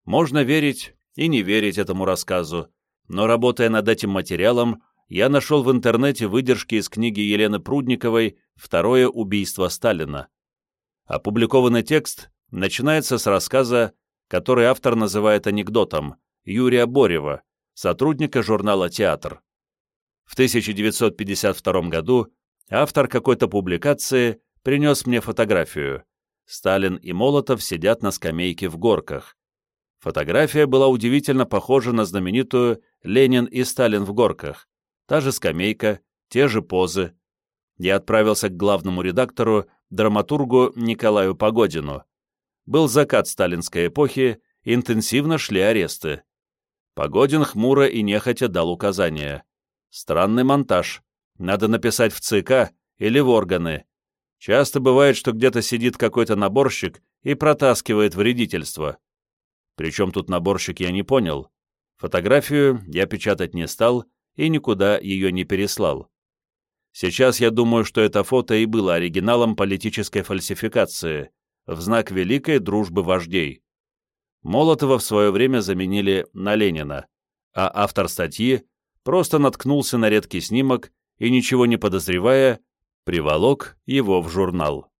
Можно верить и не верить этому рассказу, но работая над этим материалом, я нашел в интернете выдержки из книги Елены Прудниковой «Второе убийство Сталина». Опубликованный текст начинается с рассказа, который автор называет анекдотом, Юрия Борева, сотрудника журнала «Театр». В 1952 году автор какой-то публикации принес мне фотографию. Сталин и Молотов сидят на скамейке в горках. Фотография была удивительно похожа на знаменитую «Ленин и Сталин в горках». Та же скамейка, те же позы. Я отправился к главному редактору, драматургу Николаю Погодину. Был закат сталинской эпохи, интенсивно шли аресты. Погодин хмуро и нехотя дал указания. Странный монтаж. Надо написать в ЦК или в органы. Часто бывает, что где-то сидит какой-то наборщик и протаскивает вредительство. Причем тут наборщик я не понял. Фотографию я печатать не стал и никуда ее не переслал. Сейчас я думаю, что это фото и было оригиналом политической фальсификации в знак великой дружбы вождей. Молотова в свое время заменили на Ленина, а автор статьи просто наткнулся на редкий снимок и, ничего не подозревая, приволок его в журнал.